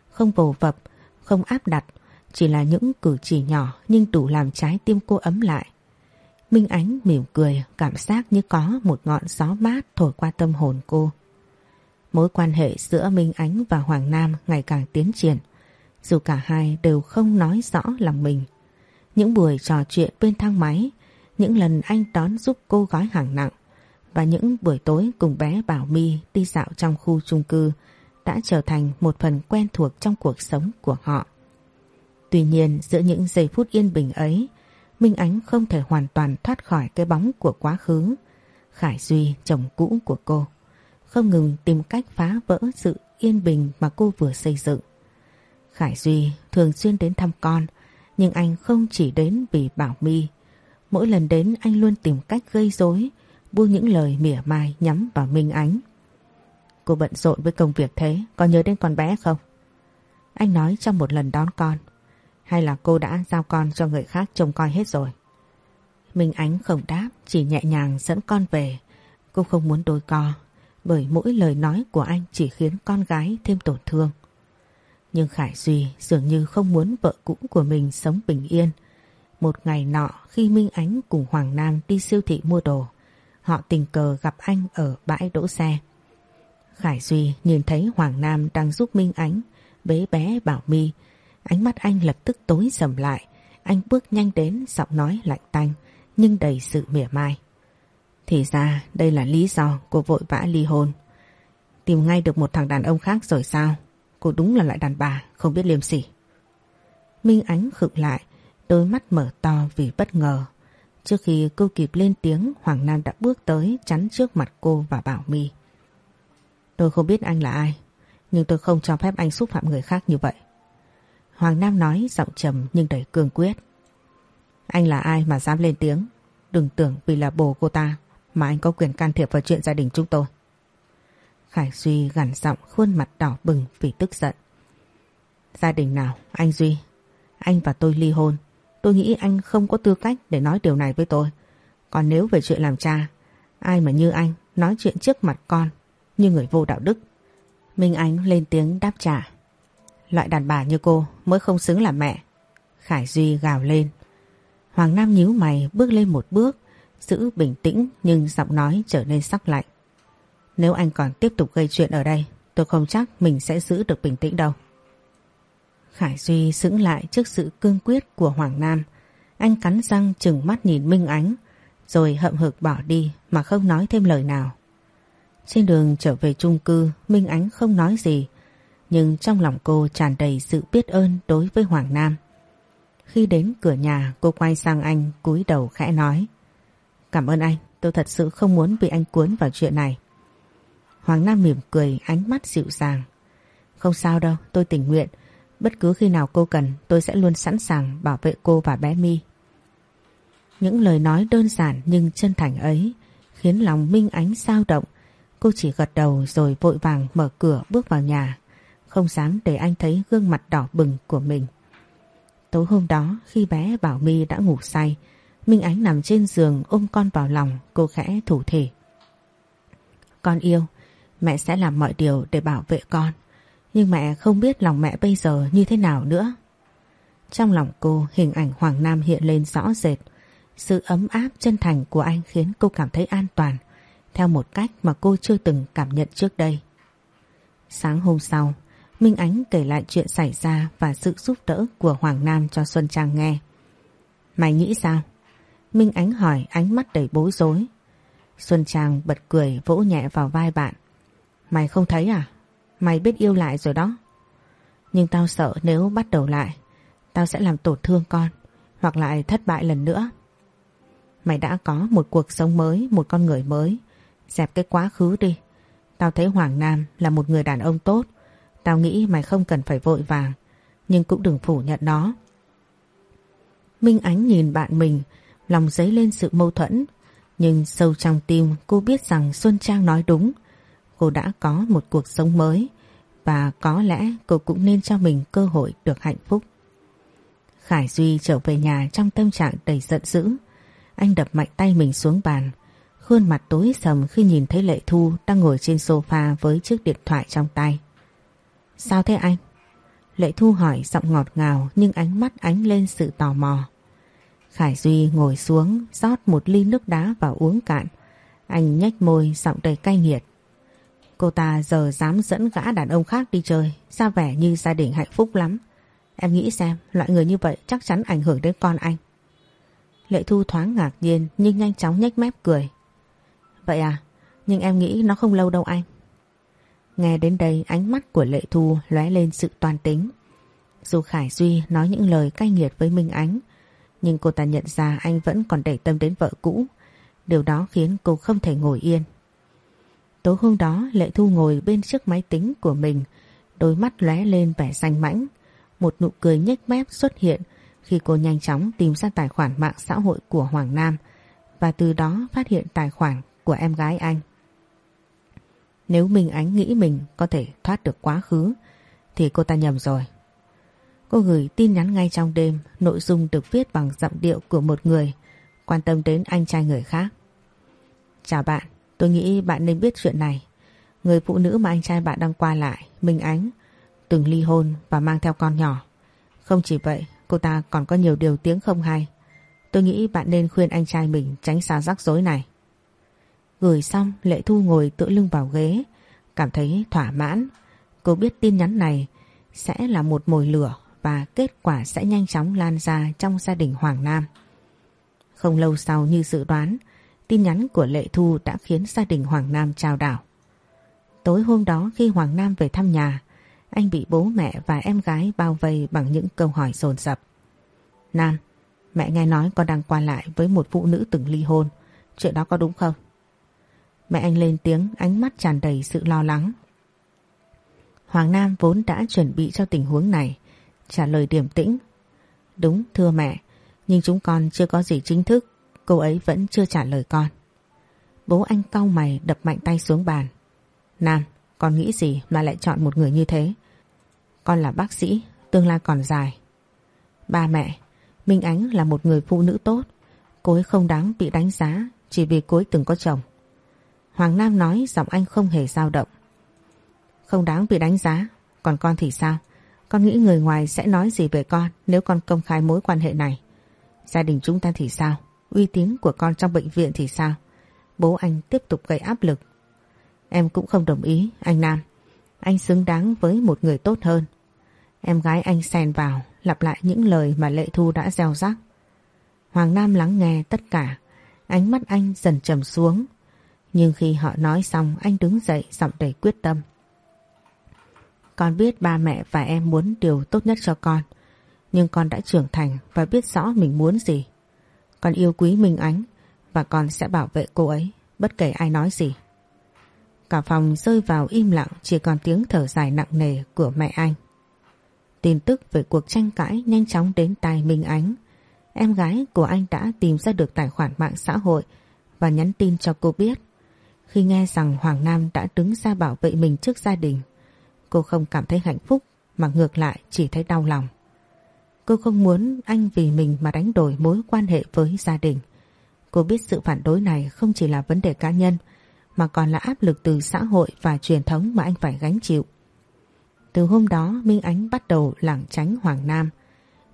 Không vồ vập, không áp đặt, chỉ là những cử chỉ nhỏ nhưng đủ làm trái tim cô ấm lại. Minh Ánh mỉm cười, cảm giác như có một ngọn gió mát thổi qua tâm hồn cô. Mối quan hệ giữa Minh Ánh và Hoàng Nam ngày càng tiến triển, dù cả hai đều không nói rõ lòng mình. Những buổi trò chuyện bên thang máy, những lần anh đón giúp cô gói hàng nặng và những buổi tối cùng bé Bảo My đi dạo trong khu chung cư đã trở thành một phần quen thuộc trong cuộc sống của họ. Tuy nhiên giữa những giây phút yên bình ấy, Minh Ánh không thể hoàn toàn thoát khỏi cái bóng của quá khứ. Khải Duy, chồng cũ của cô, không ngừng tìm cách phá vỡ sự yên bình mà cô vừa xây dựng. Khải Duy thường xuyên đến thăm con, nhưng anh không chỉ đến vì Bảo My. Mỗi lần đến anh luôn tìm cách gây rối, buông những lời mỉa mai nhắm vào Minh Ánh. Cô bận rộn với công việc thế, có nhớ đến con bé không? Anh nói trong một lần đón con. Hay là cô đã giao con cho người khác trông coi hết rồi? Minh Ánh không đáp, chỉ nhẹ nhàng dẫn con về. Cô không muốn đôi co, bởi mỗi lời nói của anh chỉ khiến con gái thêm tổn thương. Nhưng Khải Duy dường như không muốn vợ cũ của mình sống bình yên. Một ngày nọ khi Minh Ánh cùng Hoàng Nam đi siêu thị mua đồ, họ tình cờ gặp anh ở bãi đỗ xe. Khải Duy nhìn thấy Hoàng Nam đang giúp Minh Ánh bế bé Bảo My. Ánh mắt anh lập tức tối sầm lại. Anh bước nhanh đến giọng nói lạnh tanh nhưng đầy sự mỉa mai. Thì ra đây là lý do cô vội vã ly hôn. Tìm ngay được một thằng đàn ông khác rồi sao? Cô đúng là loại đàn bà, không biết liêm sỉ. Minh Ánh khựng lại, đôi mắt mở to vì bất ngờ. Trước khi cô kịp lên tiếng, Hoàng Nam đã bước tới chắn trước mặt cô và bảo Mi: Tôi không biết anh là ai, nhưng tôi không cho phép anh xúc phạm người khác như vậy. Hoàng Nam nói giọng trầm nhưng đầy cương quyết. Anh là ai mà dám lên tiếng? Đừng tưởng vì là bồ cô ta mà anh có quyền can thiệp vào chuyện gia đình chúng tôi. Khải Duy gằn giọng khuôn mặt đỏ bừng vì tức giận. Gia đình nào, anh Duy? Anh và tôi ly hôn. Tôi nghĩ anh không có tư cách để nói điều này với tôi. Còn nếu về chuyện làm cha, ai mà như anh nói chuyện trước mặt con như người vô đạo đức. Minh Ánh lên tiếng đáp trả. Loại đàn bà như cô mới không xứng là mẹ. Khải Duy gào lên. Hoàng Nam nhíu mày bước lên một bước, giữ bình tĩnh nhưng giọng nói trở nên sắc lạnh. Nếu anh còn tiếp tục gây chuyện ở đây, tôi không chắc mình sẽ giữ được bình tĩnh đâu. Khải Duy sững lại trước sự cương quyết của Hoàng Nam. Anh cắn răng chừng mắt nhìn Minh Ánh, rồi hậm hực bỏ đi mà không nói thêm lời nào. Trên đường trở về chung cư, Minh Ánh không nói gì, nhưng trong lòng cô tràn đầy sự biết ơn đối với Hoàng Nam. Khi đến cửa nhà cô quay sang anh cúi đầu khẽ nói Cảm ơn anh, tôi thật sự không muốn bị anh cuốn vào chuyện này. Hoàng Nam mỉm cười ánh mắt dịu dàng. Không sao đâu, tôi tình nguyện. Bất cứ khi nào cô cần tôi sẽ luôn sẵn sàng bảo vệ cô và bé My. Những lời nói đơn giản nhưng chân thành ấy khiến lòng Minh Ánh sao động. Cô chỉ gật đầu rồi vội vàng mở cửa bước vào nhà. Không dám để anh thấy gương mặt đỏ bừng của mình. Tối hôm đó khi bé Bảo My đã ngủ say, Minh Ánh nằm trên giường ôm con vào lòng, cô khẽ thủ thể. Con yêu, mẹ sẽ làm mọi điều để bảo vệ con. Nhưng mẹ không biết lòng mẹ bây giờ như thế nào nữa. Trong lòng cô hình ảnh Hoàng Nam hiện lên rõ rệt. Sự ấm áp chân thành của anh khiến cô cảm thấy an toàn, theo một cách mà cô chưa từng cảm nhận trước đây. Sáng hôm sau, Minh Ánh kể lại chuyện xảy ra và sự giúp đỡ của Hoàng Nam cho Xuân Trang nghe. Mày nghĩ sao? Minh Ánh hỏi ánh mắt đầy bối rối. Xuân Trang bật cười vỗ nhẹ vào vai bạn. Mày không thấy à? Mày biết yêu lại rồi đó. Nhưng tao sợ nếu bắt đầu lại, tao sẽ làm tổn thương con, hoặc lại thất bại lần nữa. Mày đã có một cuộc sống mới, một con người mới. Dẹp cái quá khứ đi. Tao thấy Hoàng Nam là một người đàn ông tốt, Tao nghĩ mày không cần phải vội vàng, Nhưng cũng đừng phủ nhận nó. Minh Ánh nhìn bạn mình, Lòng dấy lên sự mâu thuẫn, Nhưng sâu trong tim cô biết rằng Xuân Trang nói đúng. Cô đã có một cuộc sống mới, Và có lẽ cô cũng nên cho mình cơ hội được hạnh phúc. Khải Duy trở về nhà trong tâm trạng đầy giận dữ. Anh đập mạnh tay mình xuống bàn, Khuôn mặt tối sầm khi nhìn thấy Lệ Thu đang ngồi trên sofa với chiếc điện thoại trong tay. Sao thế anh? Lệ Thu hỏi giọng ngọt ngào nhưng ánh mắt ánh lên sự tò mò. Khải Duy ngồi xuống rót một ly nước đá vào uống cạn. Anh nhếch môi giọng đầy cay nghiệt. Cô ta giờ dám dẫn gã đàn ông khác đi chơi, ra vẻ như gia đình hạnh phúc lắm. Em nghĩ xem, loại người như vậy chắc chắn ảnh hưởng đến con anh. Lệ Thu thoáng ngạc nhiên nhưng nhanh chóng nhếch mép cười. Vậy à, nhưng em nghĩ nó không lâu đâu anh. Nghe đến đây ánh mắt của Lệ Thu lóe lên sự toàn tính. Dù Khải Duy nói những lời cay nghiệt với Minh Ánh, nhưng cô ta nhận ra anh vẫn còn để tâm đến vợ cũ. Điều đó khiến cô không thể ngồi yên. Tối hôm đó Lệ Thu ngồi bên chiếc máy tính của mình, đôi mắt lóe lên vẻ xanh mãnh. Một nụ cười nhếch mép xuất hiện khi cô nhanh chóng tìm ra tài khoản mạng xã hội của Hoàng Nam và từ đó phát hiện tài khoản của em gái anh. Nếu Minh Ánh nghĩ mình có thể thoát được quá khứ thì cô ta nhầm rồi. Cô gửi tin nhắn ngay trong đêm, nội dung được viết bằng giọng điệu của một người quan tâm đến anh trai người khác. Chào bạn, tôi nghĩ bạn nên biết chuyện này. Người phụ nữ mà anh trai bạn đang qua lại, Minh Ánh, từng ly hôn và mang theo con nhỏ. Không chỉ vậy, cô ta còn có nhiều điều tiếng không hay. Tôi nghĩ bạn nên khuyên anh trai mình tránh xa rắc rối này. Gửi xong, Lệ Thu ngồi tựa lưng vào ghế, cảm thấy thỏa mãn. Cô biết tin nhắn này sẽ là một mồi lửa và kết quả sẽ nhanh chóng lan ra trong gia đình Hoàng Nam. Không lâu sau như dự đoán, tin nhắn của Lệ Thu đã khiến gia đình Hoàng Nam trao đảo. Tối hôm đó khi Hoàng Nam về thăm nhà, anh bị bố mẹ và em gái bao vây bằng những câu hỏi dồn dập. Nam, mẹ nghe nói con đang qua lại với một phụ nữ từng ly hôn. Chuyện đó có đúng không? Mẹ anh lên tiếng ánh mắt tràn đầy sự lo lắng. Hoàng Nam vốn đã chuẩn bị cho tình huống này, trả lời điềm tĩnh. Đúng thưa mẹ, nhưng chúng con chưa có gì chính thức, cô ấy vẫn chưa trả lời con. Bố anh cau mày đập mạnh tay xuống bàn. Nam, con nghĩ gì mà lại chọn một người như thế? Con là bác sĩ, tương lai còn dài. Ba mẹ, Minh Ánh là một người phụ nữ tốt. Cô ấy không đáng bị đánh giá chỉ vì cô ấy từng có chồng. Hoàng Nam nói giọng anh không hề dao động. Không đáng bị đánh giá, còn con thì sao? Con nghĩ người ngoài sẽ nói gì về con nếu con công khai mối quan hệ này? Gia đình chúng ta thì sao? Uy tín của con trong bệnh viện thì sao? Bố anh tiếp tục gây áp lực. Em cũng không đồng ý, anh Nam. Anh xứng đáng với một người tốt hơn. Em gái anh xèn vào, lặp lại những lời mà Lệ Thu đã gieo rắc. Hoàng Nam lắng nghe tất cả, ánh mắt anh dần trầm xuống. Nhưng khi họ nói xong, anh đứng dậy, giọng đầy quyết tâm. Con biết ba mẹ và em muốn điều tốt nhất cho con. Nhưng con đã trưởng thành và biết rõ mình muốn gì. Con yêu quý Minh Ánh và con sẽ bảo vệ cô ấy, bất kể ai nói gì. Cả phòng rơi vào im lặng, chỉ còn tiếng thở dài nặng nề của mẹ anh. Tin tức về cuộc tranh cãi nhanh chóng đến tai Minh Ánh. Em gái của anh đã tìm ra được tài khoản mạng xã hội và nhắn tin cho cô biết. Khi nghe rằng Hoàng Nam đã đứng ra bảo vệ mình trước gia đình, cô không cảm thấy hạnh phúc mà ngược lại chỉ thấy đau lòng. Cô không muốn anh vì mình mà đánh đổi mối quan hệ với gia đình. Cô biết sự phản đối này không chỉ là vấn đề cá nhân mà còn là áp lực từ xã hội và truyền thống mà anh phải gánh chịu. Từ hôm đó Minh Ánh bắt đầu lảng tránh Hoàng Nam.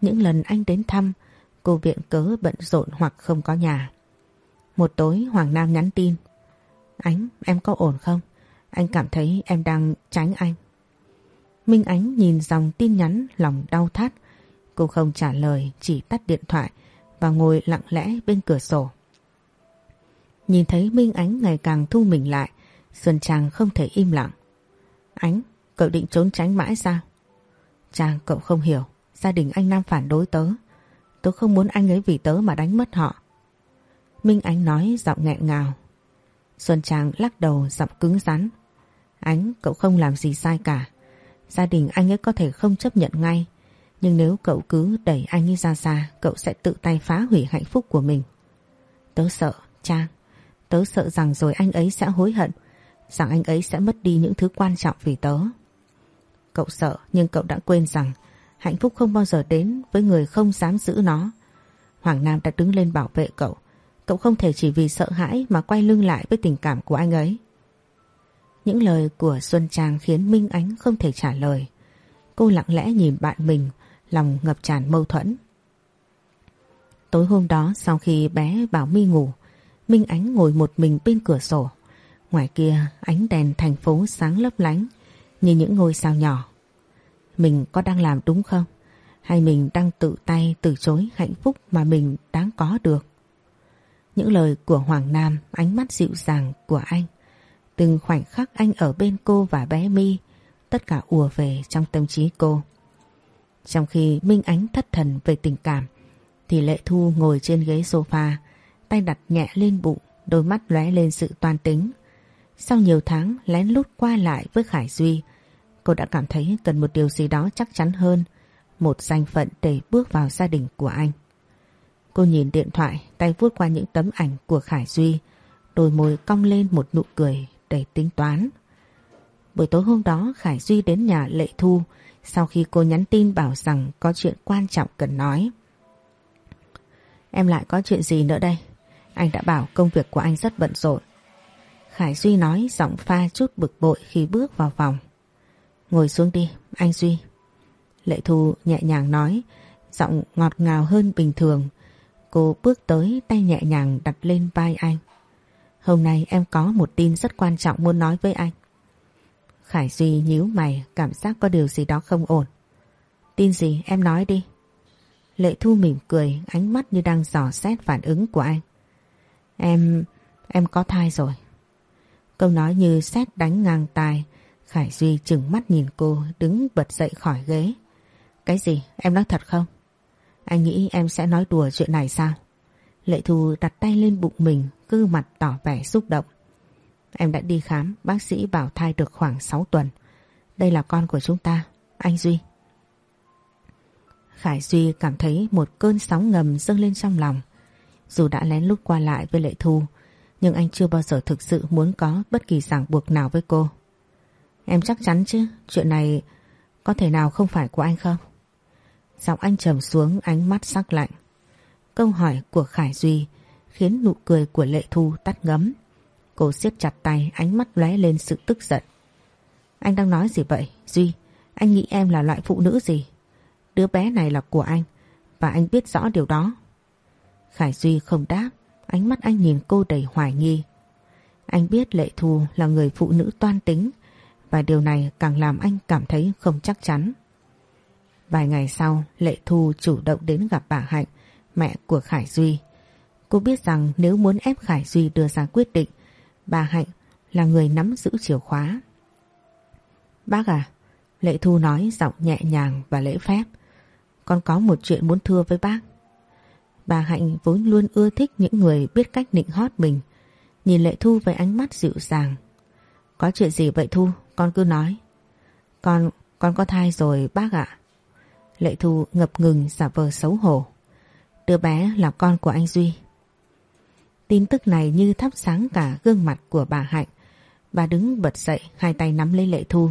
Những lần anh đến thăm, cô viện cớ bận rộn hoặc không có nhà. Một tối Hoàng Nam nhắn tin. Ánh, em có ổn không? Anh cảm thấy em đang tránh anh. Minh Ánh nhìn dòng tin nhắn lòng đau thắt. Cô không trả lời, chỉ tắt điện thoại và ngồi lặng lẽ bên cửa sổ. Nhìn thấy Minh Ánh ngày càng thu mình lại, Xuân Trang không thể im lặng. Ánh, cậu định trốn tránh mãi sao? Trang cậu không hiểu, gia đình anh Nam phản đối tớ. Tớ không muốn anh ấy vì tớ mà đánh mất họ. Minh Ánh nói giọng nghẹn ngào. Xuân Trang lắc đầu giọng cứng rắn. Ánh, cậu không làm gì sai cả. Gia đình anh ấy có thể không chấp nhận ngay. Nhưng nếu cậu cứ đẩy anh ấy ra xa, cậu sẽ tự tay phá hủy hạnh phúc của mình. Tớ sợ, Trang. Tớ sợ rằng rồi anh ấy sẽ hối hận, rằng anh ấy sẽ mất đi những thứ quan trọng vì tớ. Cậu sợ nhưng cậu đã quên rằng hạnh phúc không bao giờ đến với người không dám giữ nó. Hoàng Nam đã đứng lên bảo vệ cậu. Cậu không thể chỉ vì sợ hãi mà quay lưng lại với tình cảm của anh ấy. Những lời của Xuân Trang khiến Minh Ánh không thể trả lời. Cô lặng lẽ nhìn bạn mình, lòng ngập tràn mâu thuẫn. Tối hôm đó sau khi bé Bảo My ngủ, Minh Ánh ngồi một mình bên cửa sổ. Ngoài kia ánh đèn thành phố sáng lấp lánh như những ngôi sao nhỏ. Mình có đang làm đúng không? Hay mình đang tự tay từ chối hạnh phúc mà mình đáng có được? Những lời của Hoàng Nam, ánh mắt dịu dàng của anh. Từng khoảnh khắc anh ở bên cô và bé My, tất cả ùa về trong tâm trí cô. Trong khi Minh Ánh thất thần về tình cảm, thì Lệ Thu ngồi trên ghế sofa, tay đặt nhẹ lên bụng, đôi mắt lóe lên sự toan tính. Sau nhiều tháng lén lút qua lại với Khải Duy, cô đã cảm thấy cần một điều gì đó chắc chắn hơn, một danh phận để bước vào gia đình của anh. Cô nhìn điện thoại, tay vuốt qua những tấm ảnh của Khải Duy, đôi môi cong lên một nụ cười đầy tính toán. Buổi tối hôm đó Khải Duy đến nhà Lệ Thu sau khi cô nhắn tin bảo rằng có chuyện quan trọng cần nói. Em lại có chuyện gì nữa đây? Anh đã bảo công việc của anh rất bận rộn. Khải Duy nói giọng pha chút bực bội khi bước vào phòng. Ngồi xuống đi, anh Duy. Lệ Thu nhẹ nhàng nói, giọng ngọt ngào hơn bình thường. Cô bước tới, tay nhẹ nhàng đặt lên vai anh. Hôm nay em có một tin rất quan trọng muốn nói với anh. Khải Duy nhíu mày, cảm giác có điều gì đó không ổn. Tin gì em nói đi. Lệ Thu mỉm cười, ánh mắt như đang dò xét phản ứng của anh. Em... em có thai rồi. Câu nói như xét đánh ngang tai. Khải Duy chừng mắt nhìn cô, đứng bật dậy khỏi ghế. Cái gì? Em nói thật không? Anh nghĩ em sẽ nói đùa chuyện này sao? Lệ Thu đặt tay lên bụng mình, cư mặt tỏ vẻ xúc động. Em đã đi khám, bác sĩ bảo thai được khoảng 6 tuần. Đây là con của chúng ta, anh Duy. Khải Duy cảm thấy một cơn sóng ngầm dâng lên trong lòng. Dù đã lén lút qua lại với Lệ Thu, nhưng anh chưa bao giờ thực sự muốn có bất kỳ ràng buộc nào với cô. Em chắc chắn chứ, chuyện này có thể nào không phải của anh không? Giọng anh trầm xuống ánh mắt sắc lạnh. Câu hỏi của Khải Duy khiến nụ cười của Lệ Thu tắt ngấm. Cô siết chặt tay ánh mắt lóe lên sự tức giận. Anh đang nói gì vậy? Duy, anh nghĩ em là loại phụ nữ gì? Đứa bé này là của anh và anh biết rõ điều đó. Khải Duy không đáp, ánh mắt anh nhìn cô đầy hoài nghi. Anh biết Lệ Thu là người phụ nữ toan tính và điều này càng làm anh cảm thấy không chắc chắn. Vài ngày sau, Lệ Thu chủ động đến gặp bà Hạnh, mẹ của Khải Duy. Cô biết rằng nếu muốn ép Khải Duy đưa ra quyết định, bà Hạnh là người nắm giữ chìa khóa. Bác à, Lệ Thu nói giọng nhẹ nhàng và lễ phép. Con có một chuyện muốn thưa với bác. Bà Hạnh vốn luôn ưa thích những người biết cách nịnh hót mình. Nhìn Lệ Thu với ánh mắt dịu dàng. Có chuyện gì vậy Thu? Con cứ nói. Con, con có thai rồi bác ạ. Lệ Thu ngập ngừng giả vờ xấu hổ. Đứa bé là con của anh Duy. Tin tức này như thắp sáng cả gương mặt của bà Hạnh. Bà đứng bật dậy, hai tay nắm lấy Lệ Thu.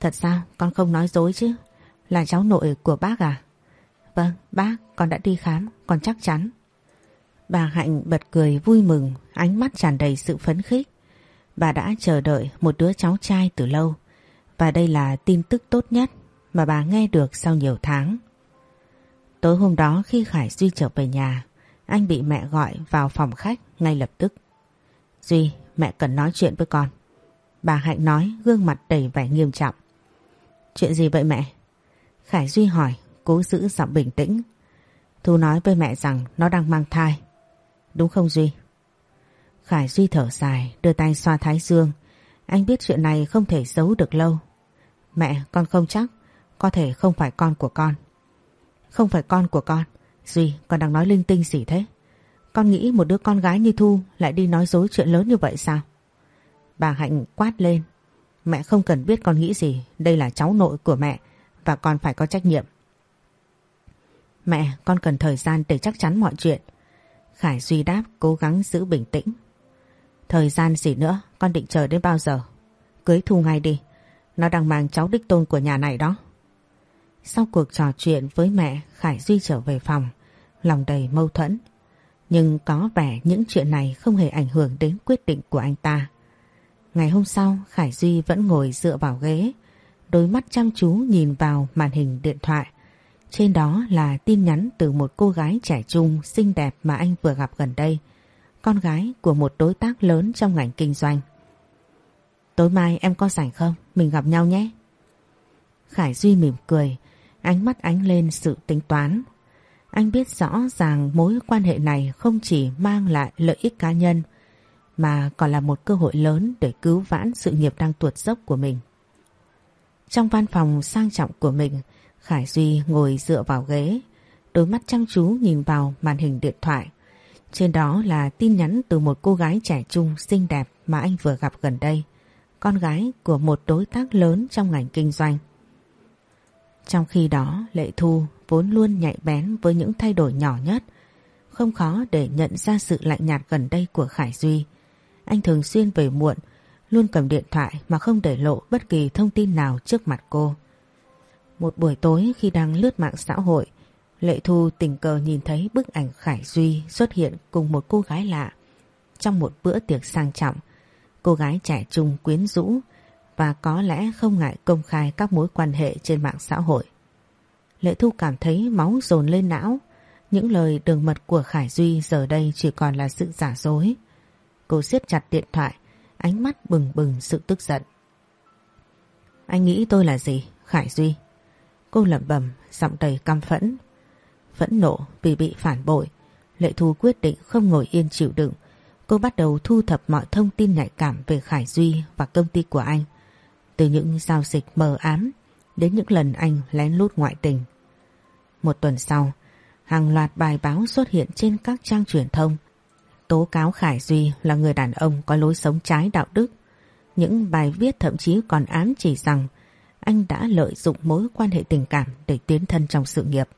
Thật sao, con không nói dối chứ? Là cháu nội của bác à? Vâng, bác, con đã đi khám, con chắc chắn. Bà Hạnh bật cười vui mừng, ánh mắt tràn đầy sự phấn khích. Bà đã chờ đợi một đứa cháu trai từ lâu. Và đây là tin tức tốt nhất mà bà nghe được sau nhiều tháng. Tối hôm đó khi Khải Duy trở về nhà, anh bị mẹ gọi vào phòng khách ngay lập tức. Duy, mẹ cần nói chuyện với con. Bà Hạnh nói gương mặt đầy vẻ nghiêm trọng. Chuyện gì vậy mẹ? Khải Duy hỏi, cố giữ giọng bình tĩnh. Thu nói với mẹ rằng nó đang mang thai. Đúng không Duy? Khải Duy thở dài, đưa tay xoa thái dương. Anh biết chuyện này không thể giấu được lâu. Mẹ, con không chắc. Có thể không phải con của con. Không phải con của con. Duy, con đang nói linh tinh gì thế? Con nghĩ một đứa con gái như Thu lại đi nói dối chuyện lớn như vậy sao? Bà Hạnh quát lên. Mẹ không cần biết con nghĩ gì. Đây là cháu nội của mẹ và con phải có trách nhiệm. Mẹ, con cần thời gian để chắc chắn mọi chuyện. Khải Duy đáp cố gắng giữ bình tĩnh. Thời gian gì nữa, con định chờ đến bao giờ? Cưới Thu ngay đi. Nó đang mang cháu đích tôn của nhà này đó. Sau cuộc trò chuyện với mẹ, Khải Duy trở về phòng, lòng đầy mâu thuẫn. Nhưng có vẻ những chuyện này không hề ảnh hưởng đến quyết định của anh ta. Ngày hôm sau, Khải Duy vẫn ngồi dựa vào ghế, đôi mắt chăm chú nhìn vào màn hình điện thoại. Trên đó là tin nhắn từ một cô gái trẻ trung xinh đẹp mà anh vừa gặp gần đây, con gái của một đối tác lớn trong ngành kinh doanh. Tối mai em có rảnh không? Mình gặp nhau nhé. Khải Duy mỉm cười, ánh mắt ánh lên sự tính toán. Anh biết rõ ràng mối quan hệ này không chỉ mang lại lợi ích cá nhân mà còn là một cơ hội lớn để cứu vãn sự nghiệp đang tuột dốc của mình. Trong văn phòng sang trọng của mình, Khải Duy ngồi dựa vào ghế, đôi mắt chăm chú nhìn vào màn hình điện thoại. Trên đó là tin nhắn từ một cô gái trẻ trung xinh đẹp mà anh vừa gặp gần đây. Con gái của một đối tác lớn trong ngành kinh doanh. Trong khi đó Lệ Thu vốn luôn nhạy bén với những thay đổi nhỏ nhất. Không khó để nhận ra sự lạnh nhạt gần đây của Khải Duy. Anh thường xuyên về muộn, luôn cầm điện thoại mà không để lộ bất kỳ thông tin nào trước mặt cô. Một buổi tối khi đang lướt mạng xã hội, Lệ Thu tình cờ nhìn thấy bức ảnh Khải Duy xuất hiện cùng một cô gái lạ trong một bữa tiệc sang trọng. Cô gái trẻ trung quyến rũ và có lẽ không ngại công khai các mối quan hệ trên mạng xã hội. Lệ Thu cảm thấy máu dồn lên não, những lời đường mật của Khải Duy giờ đây chỉ còn là sự giả dối. Cô siết chặt điện thoại, ánh mắt bừng bừng sự tức giận. Anh nghĩ tôi là gì? Khải Duy. Cô lẩm bẩm, giọng đầy căm phẫn. Phẫn nộ vì bị phản bội. Lệ Thu quyết định không ngồi yên chịu đựng. Cô bắt đầu thu thập mọi thông tin nhạy cảm về Khải Duy và công ty của anh. Từ những giao dịch mờ ám đến những lần anh lén lút ngoại tình. Một tuần sau, hàng loạt bài báo xuất hiện trên các trang truyền thông tố cáo Khải Duy là người đàn ông có lối sống trái đạo đức. Những bài viết thậm chí còn ám chỉ rằng anh đã lợi dụng mối quan hệ tình cảm để tiến thân trong sự nghiệp.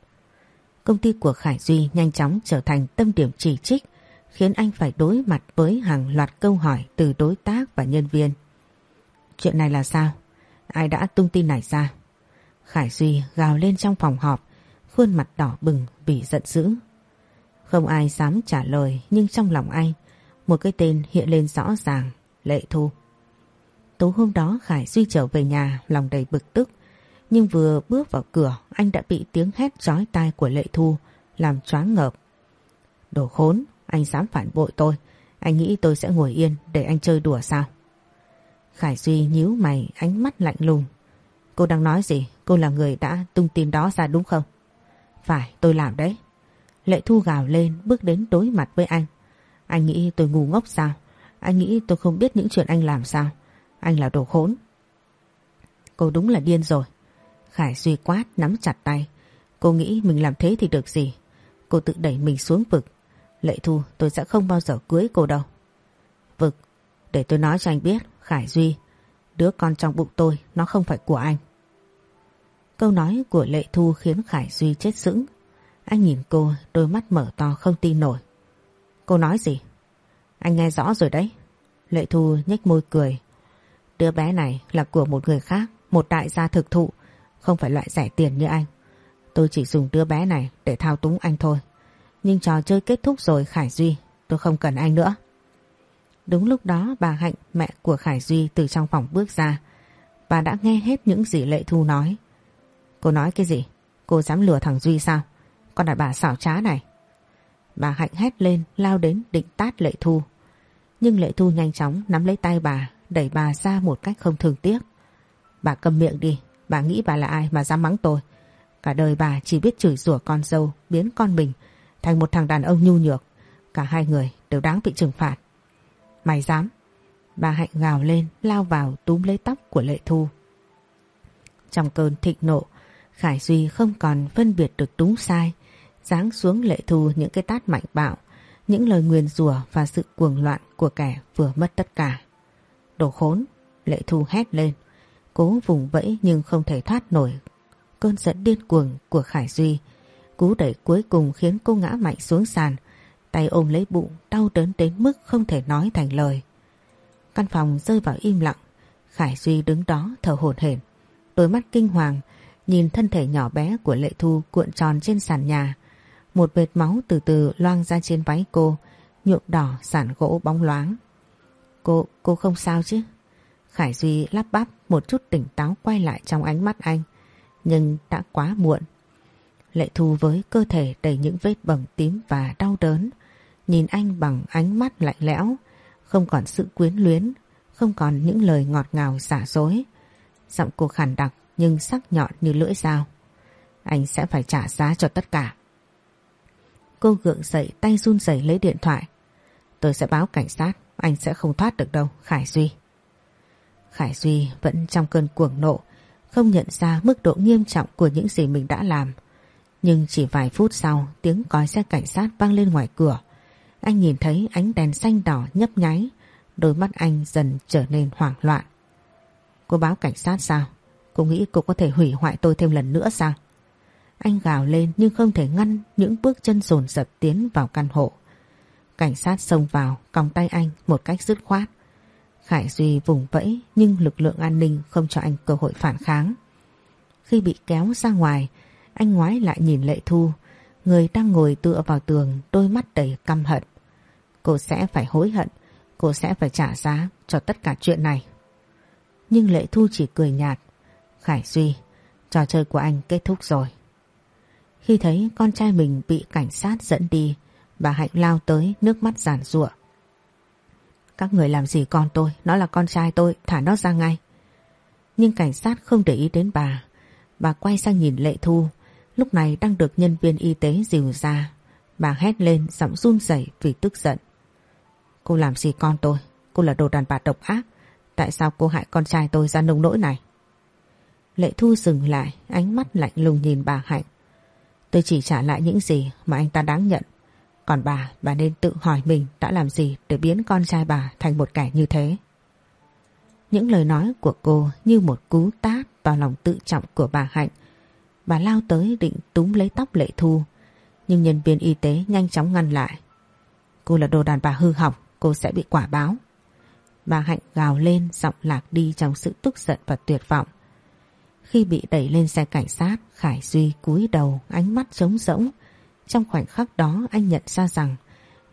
Công ty của Khải Duy nhanh chóng trở thành tâm điểm chỉ trích khiến anh phải đối mặt với hàng loạt câu hỏi từ đối tác và nhân viên. Chuyện này là sao? Ai đã tung tin này ra? Khải Duy gào lên trong phòng họp, khuôn mặt đỏ bừng vì giận dữ. Không ai dám trả lời nhưng trong lòng anh, một cái tên hiện lên rõ ràng, Lệ Thu. Tối hôm đó Khải Duy trở về nhà lòng đầy bực tức, nhưng vừa bước vào cửa anh đã bị tiếng hét chói tai của Lệ Thu làm choáng ngợp. Đồ khốn, anh dám phản bội tôi, anh nghĩ tôi sẽ ngồi yên để anh chơi đùa sao? Khải Duy nhíu mày ánh mắt lạnh lùng. Cô đang nói gì? Cô là người đã tung tin đó ra đúng không? Phải, tôi làm đấy. Lệ Thu gào lên bước đến đối mặt với anh. Anh nghĩ tôi ngu ngốc sao? Anh nghĩ tôi không biết những chuyện anh làm sao? Anh là đồ khốn. Cô đúng là điên rồi. Khải Duy quát nắm chặt tay. Cô nghĩ mình làm thế thì được gì? Cô tự đẩy mình xuống vực. Lệ Thu tôi sẽ không bao giờ cưới cô đâu. Vực, để tôi nói cho anh biết, Khải Duy, đứa con trong bụng tôi nó không phải của anh. Câu nói của Lệ Thu khiến Khải Duy chết sững. Anh nhìn cô đôi mắt mở to không tin nổi. Cô nói gì? Anh nghe rõ rồi đấy. Lệ Thu nhếch môi cười. Đứa bé này là của một người khác, một đại gia thực thụ, không phải loại rẻ tiền như anh. Tôi chỉ dùng đứa bé này để thao túng anh thôi. Nhưng trò chơi kết thúc rồi Khải Duy, tôi không cần anh nữa. Đúng lúc đó bà Hạnh, mẹ của Khải Duy từ trong phòng bước ra. Bà đã nghe hết những gì Lệ Thu nói. Cô nói cái gì? Cô dám lừa thằng Duy sao? Con đàn bà xảo trá này. Bà Hạnh hét lên lao đến định tát Lệ Thu. Nhưng Lệ Thu nhanh chóng nắm lấy tay bà đẩy bà ra một cách không thường tiếc. Bà cầm miệng đi, bà nghĩ bà là ai mà dám mắng tôi. Cả đời bà chỉ biết chửi rủa con dâu biến con mình thành một thằng đàn ông nhu nhược. Cả hai người đều đáng bị trừng phạt. Mày dám? Bà Hạnh gào lên lao vào túm lấy tóc của Lệ Thu. Trong cơn thịnh nộ, Khải Duy không còn phân biệt được đúng sai giáng xuống lệ thu những cái tát mạnh bạo, những lời nguyền rủa và sự cuồng loạn của kẻ vừa mất tất cả. Đồ khốn, lệ thu hét lên, cố vùng vẫy nhưng không thể thoát nổi. Cơn giận điên cuồng của Khải Duy, cú đẩy cuối cùng khiến cô ngã mạnh xuống sàn, tay ôm lấy bụng đau đớn đến mức không thể nói thành lời. Căn phòng rơi vào im lặng, Khải Duy đứng đó thở hổn hển, đôi mắt kinh hoàng nhìn thân thể nhỏ bé của Lệ Thu cuộn tròn trên sàn nhà, một vệt máu từ từ loang ra trên váy cô, nhuộm đỏ sàn gỗ bóng loáng. Cô, cô không sao chứ? Khải Duy lắp bắp một chút tỉnh táo quay lại trong ánh mắt anh, nhưng đã quá muộn. Lệ Thu với cơ thể đầy những vết bầm tím và đau đớn, nhìn anh bằng ánh mắt lạnh lẽo, không còn sự quyến luyến, không còn những lời ngọt ngào xả dối. Giọng cô khàn đặc nhưng sắc nhọn như lưỡi dao. Anh sẽ phải trả giá cho tất cả. Cô gượng dậy tay run rẩy lấy điện thoại. Tôi sẽ báo cảnh sát, anh sẽ không thoát được đâu, Khải Duy. Khải Duy vẫn trong cơn cuồng nộ, không nhận ra mức độ nghiêm trọng của những gì mình đã làm. Nhưng chỉ vài phút sau, tiếng còi xe cảnh sát vang lên ngoài cửa. Anh nhìn thấy ánh đèn xanh đỏ nhấp nháy, đôi mắt anh dần trở nên hoảng loạn. Cô báo cảnh sát sao? Cô nghĩ cô có thể hủy hoại tôi thêm lần nữa sao? Anh gào lên nhưng không thể ngăn những bước chân dồn dập tiến vào căn hộ. Cảnh sát xông vào, còng tay anh một cách dứt khoát. Khải Duy vùng vẫy nhưng lực lượng an ninh không cho anh cơ hội phản kháng. Khi bị kéo ra ngoài, anh ngoái lại nhìn Lệ Thu, người đang ngồi tựa vào tường, đôi mắt đầy căm hận. Cô sẽ phải hối hận, cô sẽ phải trả giá cho tất cả chuyện này. Nhưng Lệ Thu chỉ cười nhạt. Khải Duy, trò chơi của anh kết thúc rồi. Khi thấy con trai mình bị cảnh sát dẫn đi, bà Hạnh lao tới nước mắt giản rụa. Các người làm gì con tôi, nó là con trai tôi, thả nó ra ngay. Nhưng cảnh sát không để ý đến bà. Bà quay sang nhìn Lệ Thu, lúc này đang được nhân viên y tế dìu ra. Bà hét lên giọng run rẩy vì tức giận. Cô làm gì con tôi? Cô là đồ đàn bà độc ác. Tại sao cô hại con trai tôi ra nông nỗi này? Lệ Thu dừng lại, ánh mắt lạnh lùng nhìn bà Hạnh. Tôi chỉ trả lại những gì mà anh ta đáng nhận. Còn bà, bà nên tự hỏi mình đã làm gì để biến con trai bà thành một kẻ như thế. Những lời nói của cô như một cú tát vào lòng tự trọng của bà Hạnh. Bà lao tới định túm lấy tóc Lệ Thu, nhưng nhân viên y tế nhanh chóng ngăn lại. Cô là đồ đàn bà hư hỏng, cô sẽ bị quả báo. Bà Hạnh gào lên giọng lạc đi trong sự tức giận và tuyệt vọng. Khi bị đẩy lên xe cảnh sát, Khải Duy cúi đầu, ánh mắt trống rỗng. Trong khoảnh khắc đó anh nhận ra rằng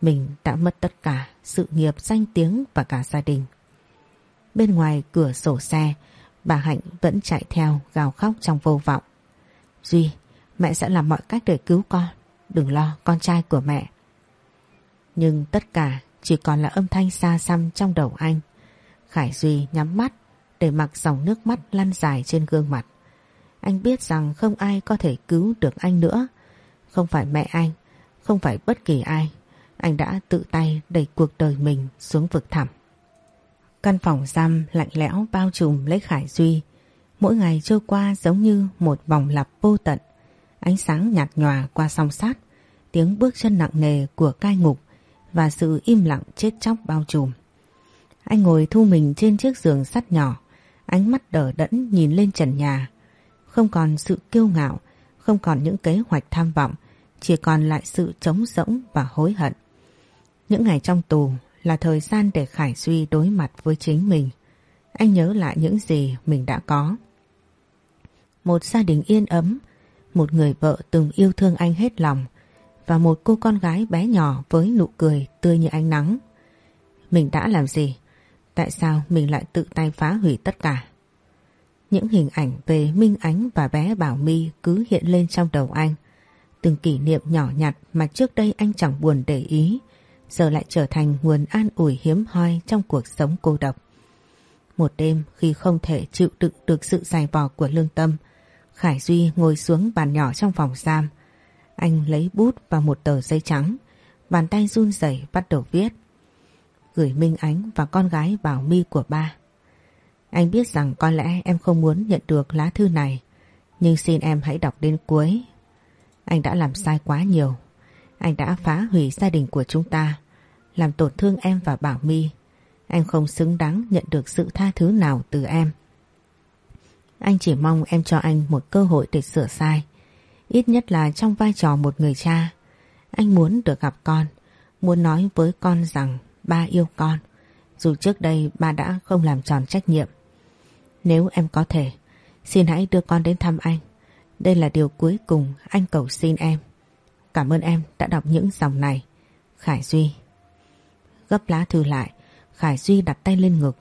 mình đã mất tất cả, sự nghiệp, danh tiếng và cả gia đình. Bên ngoài cửa sổ xe, bà Hạnh vẫn chạy theo gào khóc trong vô vọng. Duy, mẹ sẽ làm mọi cách để cứu con. Đừng lo, con trai của mẹ. Nhưng tất cả chỉ còn là âm thanh xa xăm trong đầu anh. Khải Duy nhắm mắt để mặc dòng nước mắt lăn dài trên gương mặt. Anh biết rằng không ai có thể cứu được anh nữa. Không phải mẹ anh, không phải bất kỳ ai. Anh đã tự tay đẩy cuộc đời mình xuống vực thẳm. Căn phòng giam lạnh lẽo bao trùm lấy Khải Duy. Mỗi ngày trôi qua giống như một vòng lặp vô tận. Ánh sáng nhạt nhòa qua song sát, tiếng bước chân nặng nề của cai ngục và sự im lặng chết chóc bao trùm. Anh ngồi thu mình trên chiếc giường sắt nhỏ, ánh mắt đờ đẫn nhìn lên trần nhà. Không còn sự kiêu ngạo, không còn những kế hoạch tham vọng, chỉ còn lại sự trống rỗng và hối hận. Những ngày trong tù là thời gian để Khải Duy đối mặt với chính mình. Anh nhớ lại những gì mình đã có. Một gia đình yên ấm, một người vợ từng yêu thương anh hết lòng và một cô con gái bé nhỏ với nụ cười tươi như ánh nắng. Mình đã làm gì? Tại sao mình lại tự tay phá hủy tất cả? Những hình ảnh về Minh Ánh và bé Bảo My cứ hiện lên trong đầu anh. Từng kỷ niệm nhỏ nhặt mà trước đây anh chẳng buồn để ý, giờ lại trở thành nguồn an ủi hiếm hoi trong cuộc sống cô độc. Một đêm khi không thể chịu đựng được sự dài vò của lương tâm, Khải Duy ngồi xuống bàn nhỏ trong phòng giam. Anh lấy bút và một tờ giấy trắng, bàn tay run rẩy bắt đầu viết. Gửi Minh Ánh và con gái Bảo My của ba. Anh biết rằng có lẽ em không muốn nhận được lá thư này, nhưng xin em hãy đọc đến cuối. Anh đã làm sai quá nhiều. Anh đã phá hủy gia đình của chúng ta, làm tổn thương em và Bảo My. Anh không xứng đáng nhận được sự tha thứ nào từ em. Anh chỉ mong em cho anh một cơ hội để sửa sai. Ít nhất là trong vai trò một người cha. Anh muốn được gặp con, muốn nói với con rằng ba yêu con. Dù trước đây ba đã không làm tròn trách nhiệm. Nếu em có thể, xin hãy đưa con đến thăm anh. Đây là điều cuối cùng anh cầu xin em. Cảm ơn em đã đọc những dòng này. Khải Duy Gấp lá thư lại, Khải Duy đặt tay lên ngực.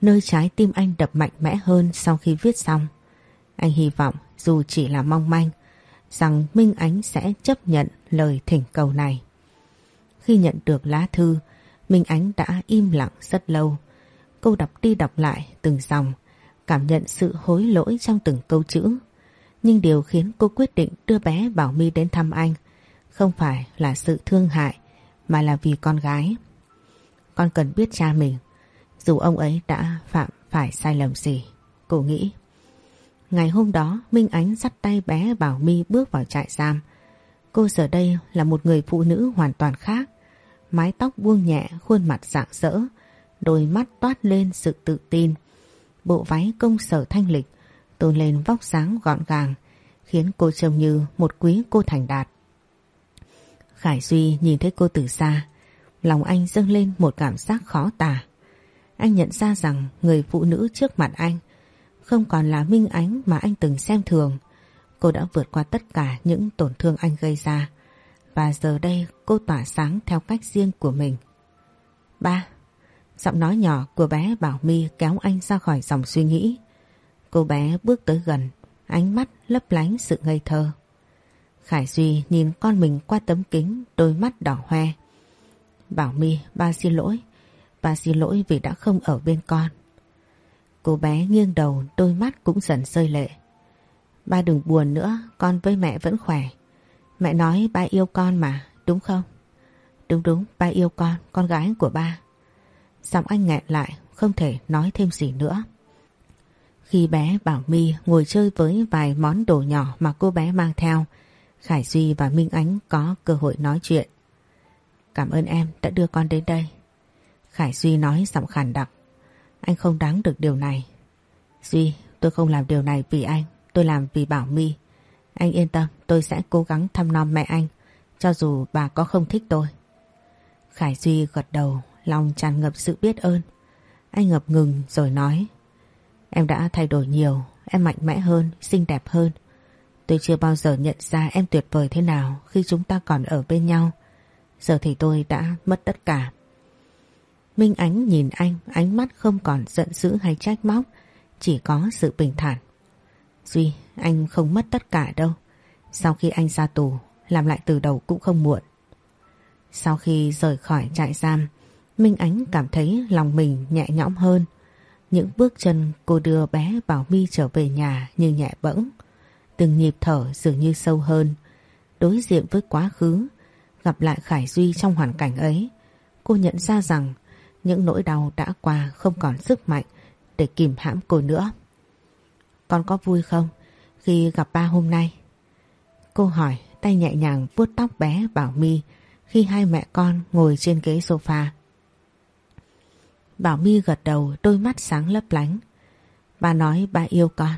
Nơi trái tim anh đập mạnh mẽ hơn sau khi viết xong. Anh hy vọng dù chỉ là mong manh, rằng Minh Ánh sẽ chấp nhận lời thỉnh cầu này. Khi nhận được lá thư, Minh Ánh đã im lặng rất lâu. Cô đọc đi đọc lại từng dòng, cảm nhận sự hối lỗi trong từng câu chữ. Nhưng điều khiến cô quyết định đưa bé Bảo My đến thăm anh không phải là sự thương hại mà là vì con gái. Con cần biết cha mình dù ông ấy đã phạm phải sai lầm gì. Cô nghĩ. Ngày hôm đó Minh Ánh dắt tay bé Bảo My bước vào trại giam. Cô giờ đây là một người phụ nữ hoàn toàn khác. mái tóc buông nhẹ, khuôn mặt rạng rỡ, đôi mắt toát lên sự tự tin. Bộ váy công sở thanh lịch, tôn lên vóc dáng gọn gàng, khiến cô trông như một quý cô thành đạt. Khải Duy nhìn thấy cô từ xa, lòng anh dâng lên một cảm giác khó tả. Anh nhận ra rằng người phụ nữ trước mặt anh không còn là Minh Ánh mà anh từng xem thường. Cô đã vượt qua tất cả những tổn thương anh gây ra. Và giờ đây cô tỏa sáng theo cách riêng của mình. Ba, giọng nói nhỏ của bé Bảo My kéo anh ra khỏi dòng suy nghĩ. Cô bé bước tới gần, ánh mắt lấp lánh sự ngây thơ. Khải Duy nhìn con mình qua tấm kính, đôi mắt đỏ hoe. Bảo My, ba xin lỗi. Ba xin lỗi vì đã không ở bên con. Cô bé nghiêng đầu, đôi mắt cũng dần rơi lệ. Ba đừng buồn nữa, con với mẹ vẫn khỏe. Mẹ nói ba yêu con mà, đúng không? Đúng đúng, ba yêu con, con gái của ba. Giọng anh nghẹn lại, không thể nói thêm gì nữa. Khi bé Bảo My ngồi chơi với vài món đồ nhỏ mà cô bé mang theo, Khải Duy và Minh Ánh có cơ hội nói chuyện. Cảm ơn em đã đưa con đến đây. Khải Duy nói giọng khàn đặc. Anh không đáng được điều này. Duy, tôi không làm điều này vì anh, tôi làm vì Bảo My. Anh yên tâm, tôi sẽ cố gắng thăm nom mẹ anh, cho dù bà có không thích tôi. Khải Duy gật đầu, lòng tràn ngập sự biết ơn. Anh ngập ngừng rồi nói. Em đã thay đổi nhiều, em mạnh mẽ hơn, xinh đẹp hơn. Tôi chưa bao giờ nhận ra em tuyệt vời thế nào khi chúng ta còn ở bên nhau. Giờ thì tôi đã mất tất cả. Minh Ánh nhìn anh, ánh mắt không còn giận dữ hay trách móc, chỉ có sự bình thản. Duy, anh không mất tất cả đâu. Sau khi anh ra tù, làm lại từ đầu cũng không muộn. Sau khi rời khỏi trại giam, Minh Ánh cảm thấy lòng mình nhẹ nhõm hơn. Những bước chân cô đưa bé Bảo My trở về nhà như nhẹ bẫng. Từng nhịp thở dường như sâu hơn. Đối diện với quá khứ, gặp lại Khải Duy trong hoàn cảnh ấy, cô nhận ra rằng những nỗi đau đã qua không còn sức mạnh để kìm hãm cô nữa. Con có vui không khi gặp ba hôm nay? Cô hỏi tay nhẹ nhàng vuốt tóc bé Bảo My khi hai mẹ con ngồi trên ghế sofa. Bảo My gật đầu đôi mắt sáng lấp lánh. Ba nói ba yêu con.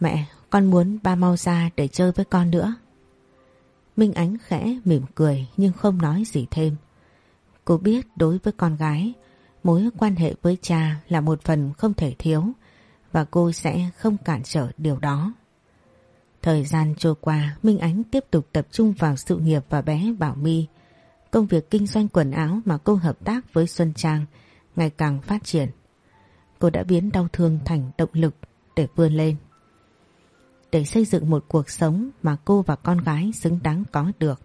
Mẹ, con muốn ba mau ra để chơi với con nữa. Minh Ánh khẽ mỉm cười nhưng không nói gì thêm. Cô biết đối với con gái, mối quan hệ với cha là một phần không thể thiếu và cô sẽ không cản trở điều đó. Thời gian trôi qua, Minh Ánh tiếp tục tập trung vào sự nghiệp và bé Bảo My. Công việc kinh doanh quần áo mà cô hợp tác với Xuân Trang ngày càng phát triển. Cô đã biến đau thương thành động lực để vươn lên. Để xây dựng một cuộc sống mà cô và con gái xứng đáng có được.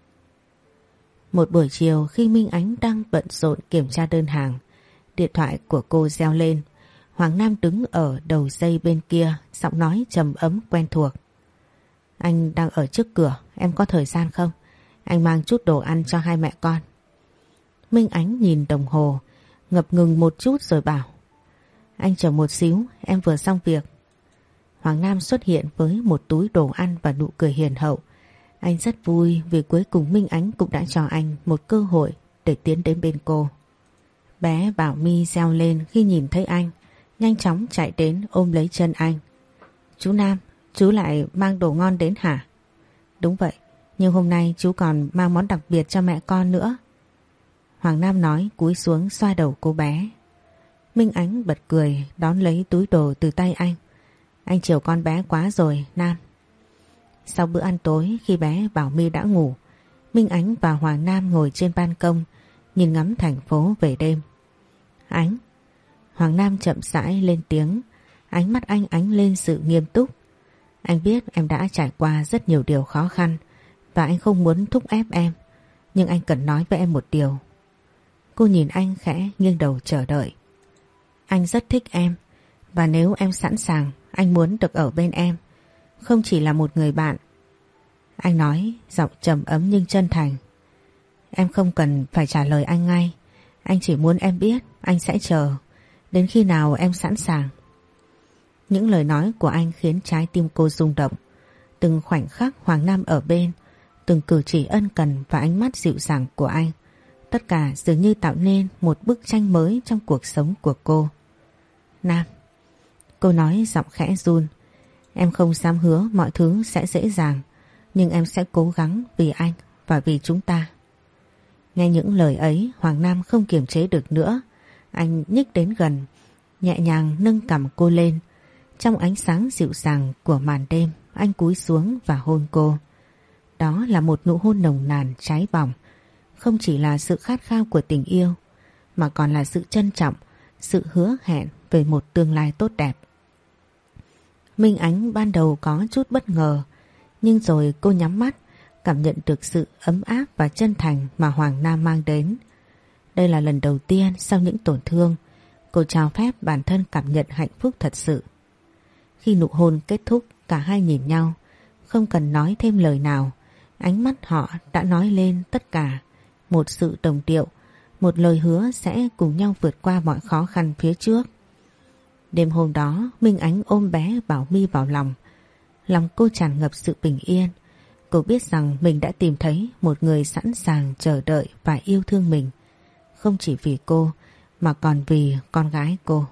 Một buổi chiều khi Minh Ánh đang bận rộn kiểm tra đơn hàng, điện thoại của cô reo lên. Hoàng Nam đứng ở đầu dây bên kia, giọng nói trầm ấm quen thuộc. Anh đang ở trước cửa, em có thời gian không? Anh mang chút đồ ăn cho hai mẹ con. Minh Ánh nhìn đồng hồ, ngập ngừng một chút rồi bảo. Anh chờ một xíu, em vừa xong việc. Hoàng Nam xuất hiện với một túi đồ ăn và nụ cười hiền hậu. Anh rất vui vì cuối cùng Minh Ánh cũng đã cho anh một cơ hội để tiến đến bên cô. Bé Bảo My reo lên khi nhìn thấy anh, nhanh chóng chạy đến ôm lấy chân anh. Chú Nam, chú lại mang đồ ngon đến hả? Đúng vậy, nhưng hôm nay chú còn mang món đặc biệt cho mẹ con nữa. Hoàng Nam nói cúi xuống xoa đầu cô bé. Minh Ánh bật cười đón lấy túi đồ từ tay anh. Anh chiều con bé quá rồi, Nam. Sau bữa ăn tối khi bé Bảo My đã ngủ, Minh Ánh và Hoàng Nam ngồi trên ban công nhìn ngắm thành phố về đêm. Ánh. Hoàng Nam chậm rãi lên tiếng. Ánh mắt anh ánh lên sự nghiêm túc. Anh biết em đã trải qua rất nhiều điều khó khăn Và anh không muốn thúc ép em, Nhưng anh cần nói với em một điều. Cô nhìn anh khẽ nghiêng đầu chờ đợi. Anh rất thích em, Và nếu em sẵn sàng, Anh muốn được ở bên em, Không chỉ là một người bạn. Anh nói, giọng trầm ấm nhưng chân thành. Em không cần phải trả lời anh ngay. Anh chỉ muốn em biết, Anh sẽ chờ Đến khi nào em sẵn sàng Những lời nói của anh khiến trái tim cô rung động Từng khoảnh khắc Hoàng Nam ở bên, Từng cử chỉ ân cần và ánh mắt dịu dàng của anh, Tất cả dường như tạo nên một bức tranh mới trong cuộc sống của cô. Nam. Cô nói giọng khẽ run. Em không dám hứa mọi thứ sẽ dễ dàng. Nhưng em sẽ cố gắng vì anh và vì chúng ta. Nghe những lời ấy Hoàng Nam không kiềm chế được nữa. Anh nhích đến gần, nhẹ nhàng nâng cầm cô lên. Trong ánh sáng dịu dàng của màn đêm, anh cúi xuống và hôn cô. Đó là một nụ hôn nồng nàn cháy bỏng. Không chỉ là sự khát khao của tình yêu, mà còn là sự trân trọng, sự hứa hẹn về một tương lai tốt đẹp. Minh Ánh ban đầu có chút bất ngờ, nhưng rồi cô nhắm mắt, cảm nhận được sự ấm áp và chân thành mà Hoàng Nam mang đến. Đây là lần đầu tiên sau những tổn thương, cô trao phép bản thân cảm nhận hạnh phúc thật sự. Khi nụ hôn kết thúc, cả hai nhìn nhau, không cần nói thêm lời nào, ánh mắt họ đã nói lên tất cả. Một sự đồng điệu, một lời hứa sẽ cùng nhau vượt qua mọi khó khăn phía trước. Đêm hôm đó, Minh Ánh ôm bé Bảo My vào lòng. Lòng cô tràn ngập sự bình yên. Cô biết rằng mình đã tìm thấy một người sẵn sàng chờ đợi và yêu thương mình. Không chỉ vì cô, mà còn vì con gái cô.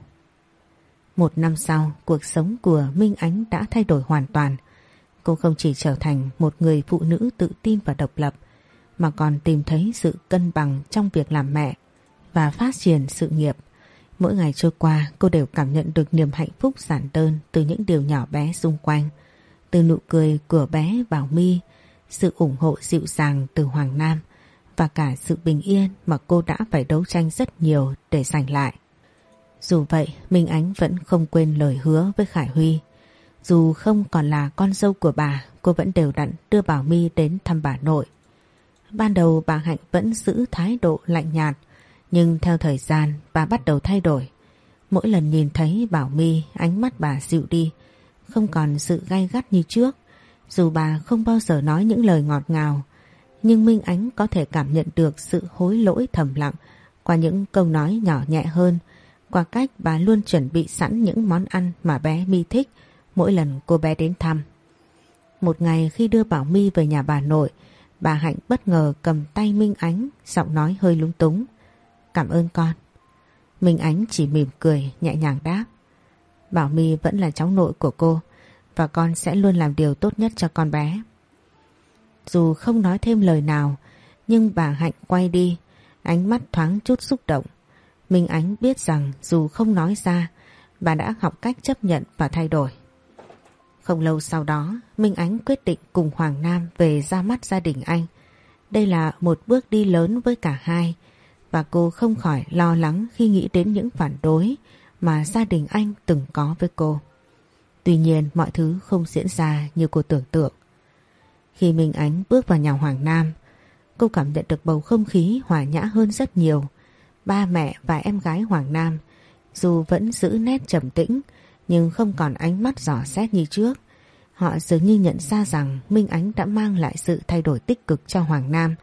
Một năm sau, cuộc sống của Minh Ánh đã thay đổi hoàn toàn. Cô không chỉ trở thành một người phụ nữ tự tin và độc lập, mà còn tìm thấy sự cân bằng trong việc làm mẹ và phát triển sự nghiệp. Mỗi ngày trôi qua cô đều cảm nhận được niềm hạnh phúc giản đơn từ những điều nhỏ bé xung quanh. Từ nụ cười của bé Bảo My, sự ủng hộ dịu dàng từ Hoàng Nam và cả sự bình yên mà cô đã phải đấu tranh rất nhiều để giành lại. Dù vậy, Minh Ánh vẫn không quên lời hứa với Khải Huy. Dù không còn là con dâu của bà, cô vẫn đều đặn đưa Bảo My đến thăm bà nội. Ban đầu bà Hạnh vẫn giữ thái độ lạnh nhạt, nhưng theo thời gian bà bắt đầu thay đổi. Mỗi lần nhìn thấy Bảo My ánh mắt bà dịu đi, không còn sự gay gắt như trước. Dù bà không bao giờ nói những lời ngọt ngào, nhưng Minh Ánh có thể cảm nhận được sự hối lỗi thầm lặng qua những câu nói nhỏ nhẹ hơn, qua cách bà luôn chuẩn bị sẵn những món ăn mà bé My thích mỗi lần cô bé đến thăm. Một ngày khi đưa Bảo My về nhà bà nội, bà Hạnh bất ngờ cầm tay Minh Ánh, giọng nói hơi lung túng. Cảm ơn con. Minh Ánh chỉ mỉm cười, nhẹ nhàng đáp. Bảo My vẫn là cháu nội của cô và con sẽ luôn làm điều tốt nhất cho con bé. Dù không nói thêm lời nào, nhưng bà Hạnh quay đi, ánh mắt thoáng chút xúc động. Minh Ánh biết rằng dù không nói ra, bà đã học cách chấp nhận và thay đổi. Không lâu sau đó, Minh Ánh quyết định cùng Hoàng Nam về ra mắt gia đình anh. Đây là một bước đi lớn với cả hai và cô không khỏi lo lắng khi nghĩ đến những phản đối mà gia đình anh từng có với cô. Tuy nhiên mọi thứ không diễn ra như cô tưởng tượng. Khi Minh Ánh bước vào nhà Hoàng Nam, cô cảm nhận được bầu không khí hòa nhã hơn rất nhiều. Ba mẹ và em gái Hoàng Nam dù vẫn giữ nét trầm tĩnh nhưng không còn ánh mắt giỏ xét như trước. Họ dường như nhận ra rằng Minh Ánh đã mang lại sự thay đổi tích cực cho Hoàng Nam,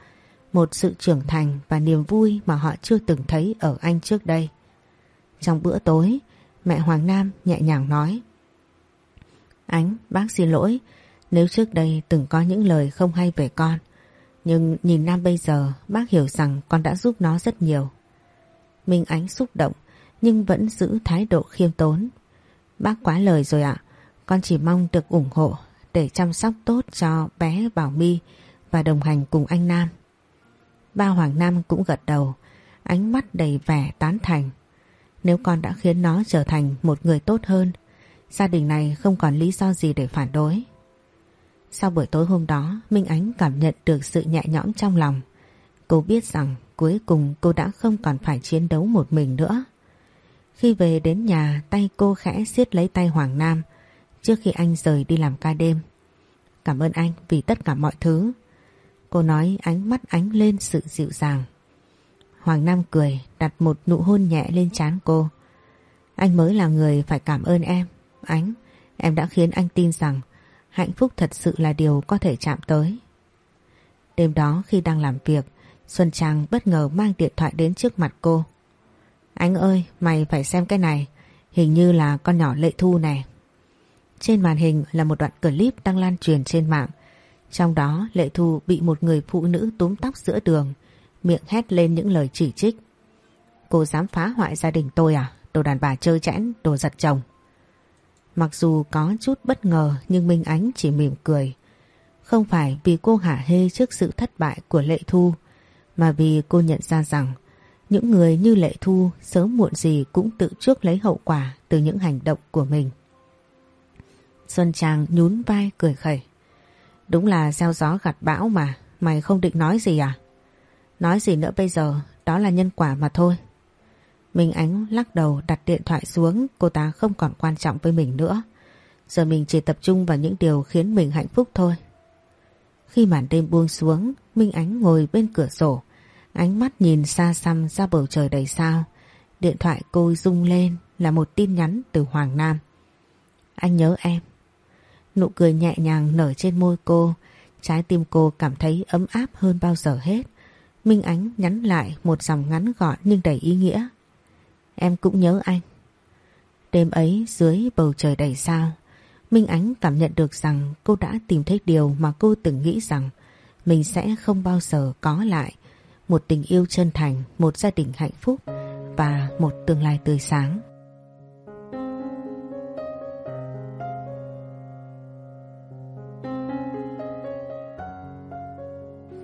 một sự trưởng thành và niềm vui mà họ chưa từng thấy ở anh trước đây. Trong bữa tối, mẹ Hoàng Nam nhẹ nhàng nói Ánh, bác xin lỗi nếu trước đây từng có những lời không hay về con. Nhưng nhìn Nam bây giờ bác hiểu rằng con đã giúp nó rất nhiều. Minh Ánh xúc động nhưng vẫn giữ thái độ khiêm tốn. Bác quá lời rồi ạ. Con chỉ mong được ủng hộ để chăm sóc tốt cho bé Bảo My và đồng hành cùng anh Nam. Ba Hoàng Nam cũng gật đầu, ánh mắt đầy vẻ tán thành. Nếu con đã khiến nó trở thành một người tốt hơn, gia đình này không còn lý do gì để phản đối. Sau buổi tối hôm đó, Minh Ánh cảm nhận được sự nhẹ nhõm trong lòng. Cô biết rằng cuối cùng cô đã không còn phải chiến đấu một mình nữa. Khi về đến nhà, tay cô khẽ siết lấy tay Hoàng Nam trước khi anh rời đi làm ca đêm. Cảm ơn anh vì tất cả mọi thứ. Cô nói ánh mắt ánh lên sự dịu dàng. Hoàng Nam cười đặt một nụ hôn nhẹ lên trán cô. Anh mới là người phải cảm ơn em. Ánh, em đã khiến anh tin rằng hạnh phúc thật sự là điều có thể chạm tới. Đêm đó khi đang làm việc, Xuân Trang bất ngờ mang điện thoại đến trước mặt cô. Anh ơi, mày phải xem cái này, hình như là con nhỏ Lệ Thu này. Trên màn hình là một đoạn clip đang lan truyền trên mạng. Trong đó Lệ Thu bị một người phụ nữ túm tóc giữa đường, miệng hét lên những lời chỉ trích. Cô dám phá hoại gia đình tôi à? Đồ đàn bà chơi chẽn, đồ giật chồng. Mặc dù có chút bất ngờ nhưng Minh Ánh chỉ mỉm cười. Không phải vì cô hả hê trước sự thất bại của Lệ Thu mà vì cô nhận ra rằng những người như Lệ Thu sớm muộn gì cũng tự trước lấy hậu quả từ những hành động của mình. Xuân Trang nhún vai cười khẩy. Đúng là gieo gió gặt bão mà, mày không định nói gì à? Nói gì nữa bây giờ, đó là nhân quả mà thôi. Minh Ánh lắc đầu đặt điện thoại xuống, cô ta không còn quan trọng với mình nữa. Giờ mình chỉ tập trung vào những điều khiến mình hạnh phúc thôi. Khi màn đêm buông xuống, Minh Ánh ngồi bên cửa sổ, ánh mắt nhìn xa xăm ra bầu trời đầy sao. Điện thoại cô rung lên là một tin nhắn từ Hoàng Nam. Anh nhớ em. Nụ cười nhẹ nhàng nở trên môi cô, trái tim cô cảm thấy ấm áp hơn bao giờ hết. Minh Ánh nhắn lại một dòng ngắn gọn nhưng đầy ý nghĩa. Em cũng nhớ anh. Đêm ấy dưới bầu trời đầy sao, Minh Ánh cảm nhận được rằng cô đã tìm thấy điều mà cô từng nghĩ rằng mình sẽ không bao giờ có lại. Một tình yêu chân thành, một gia đình hạnh phúc và một tương lai tươi sáng.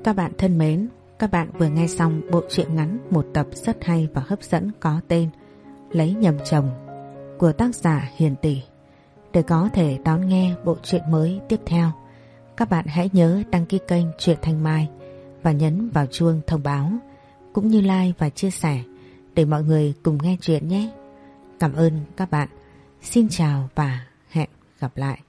Các bạn thân mến, các bạn vừa nghe xong bộ truyện ngắn một tập rất hay và hấp dẫn có tên Lấy nhầm chồng của tác giả Hiền Tỷ. Để có thể đón nghe bộ truyện mới tiếp theo, các bạn hãy nhớ đăng ký kênh Truyện Thanh Mai và nhấn vào chuông thông báo cũng như like và chia sẻ để mọi người cùng nghe chuyện nhé. Cảm ơn các bạn. Xin chào và hẹn gặp lại.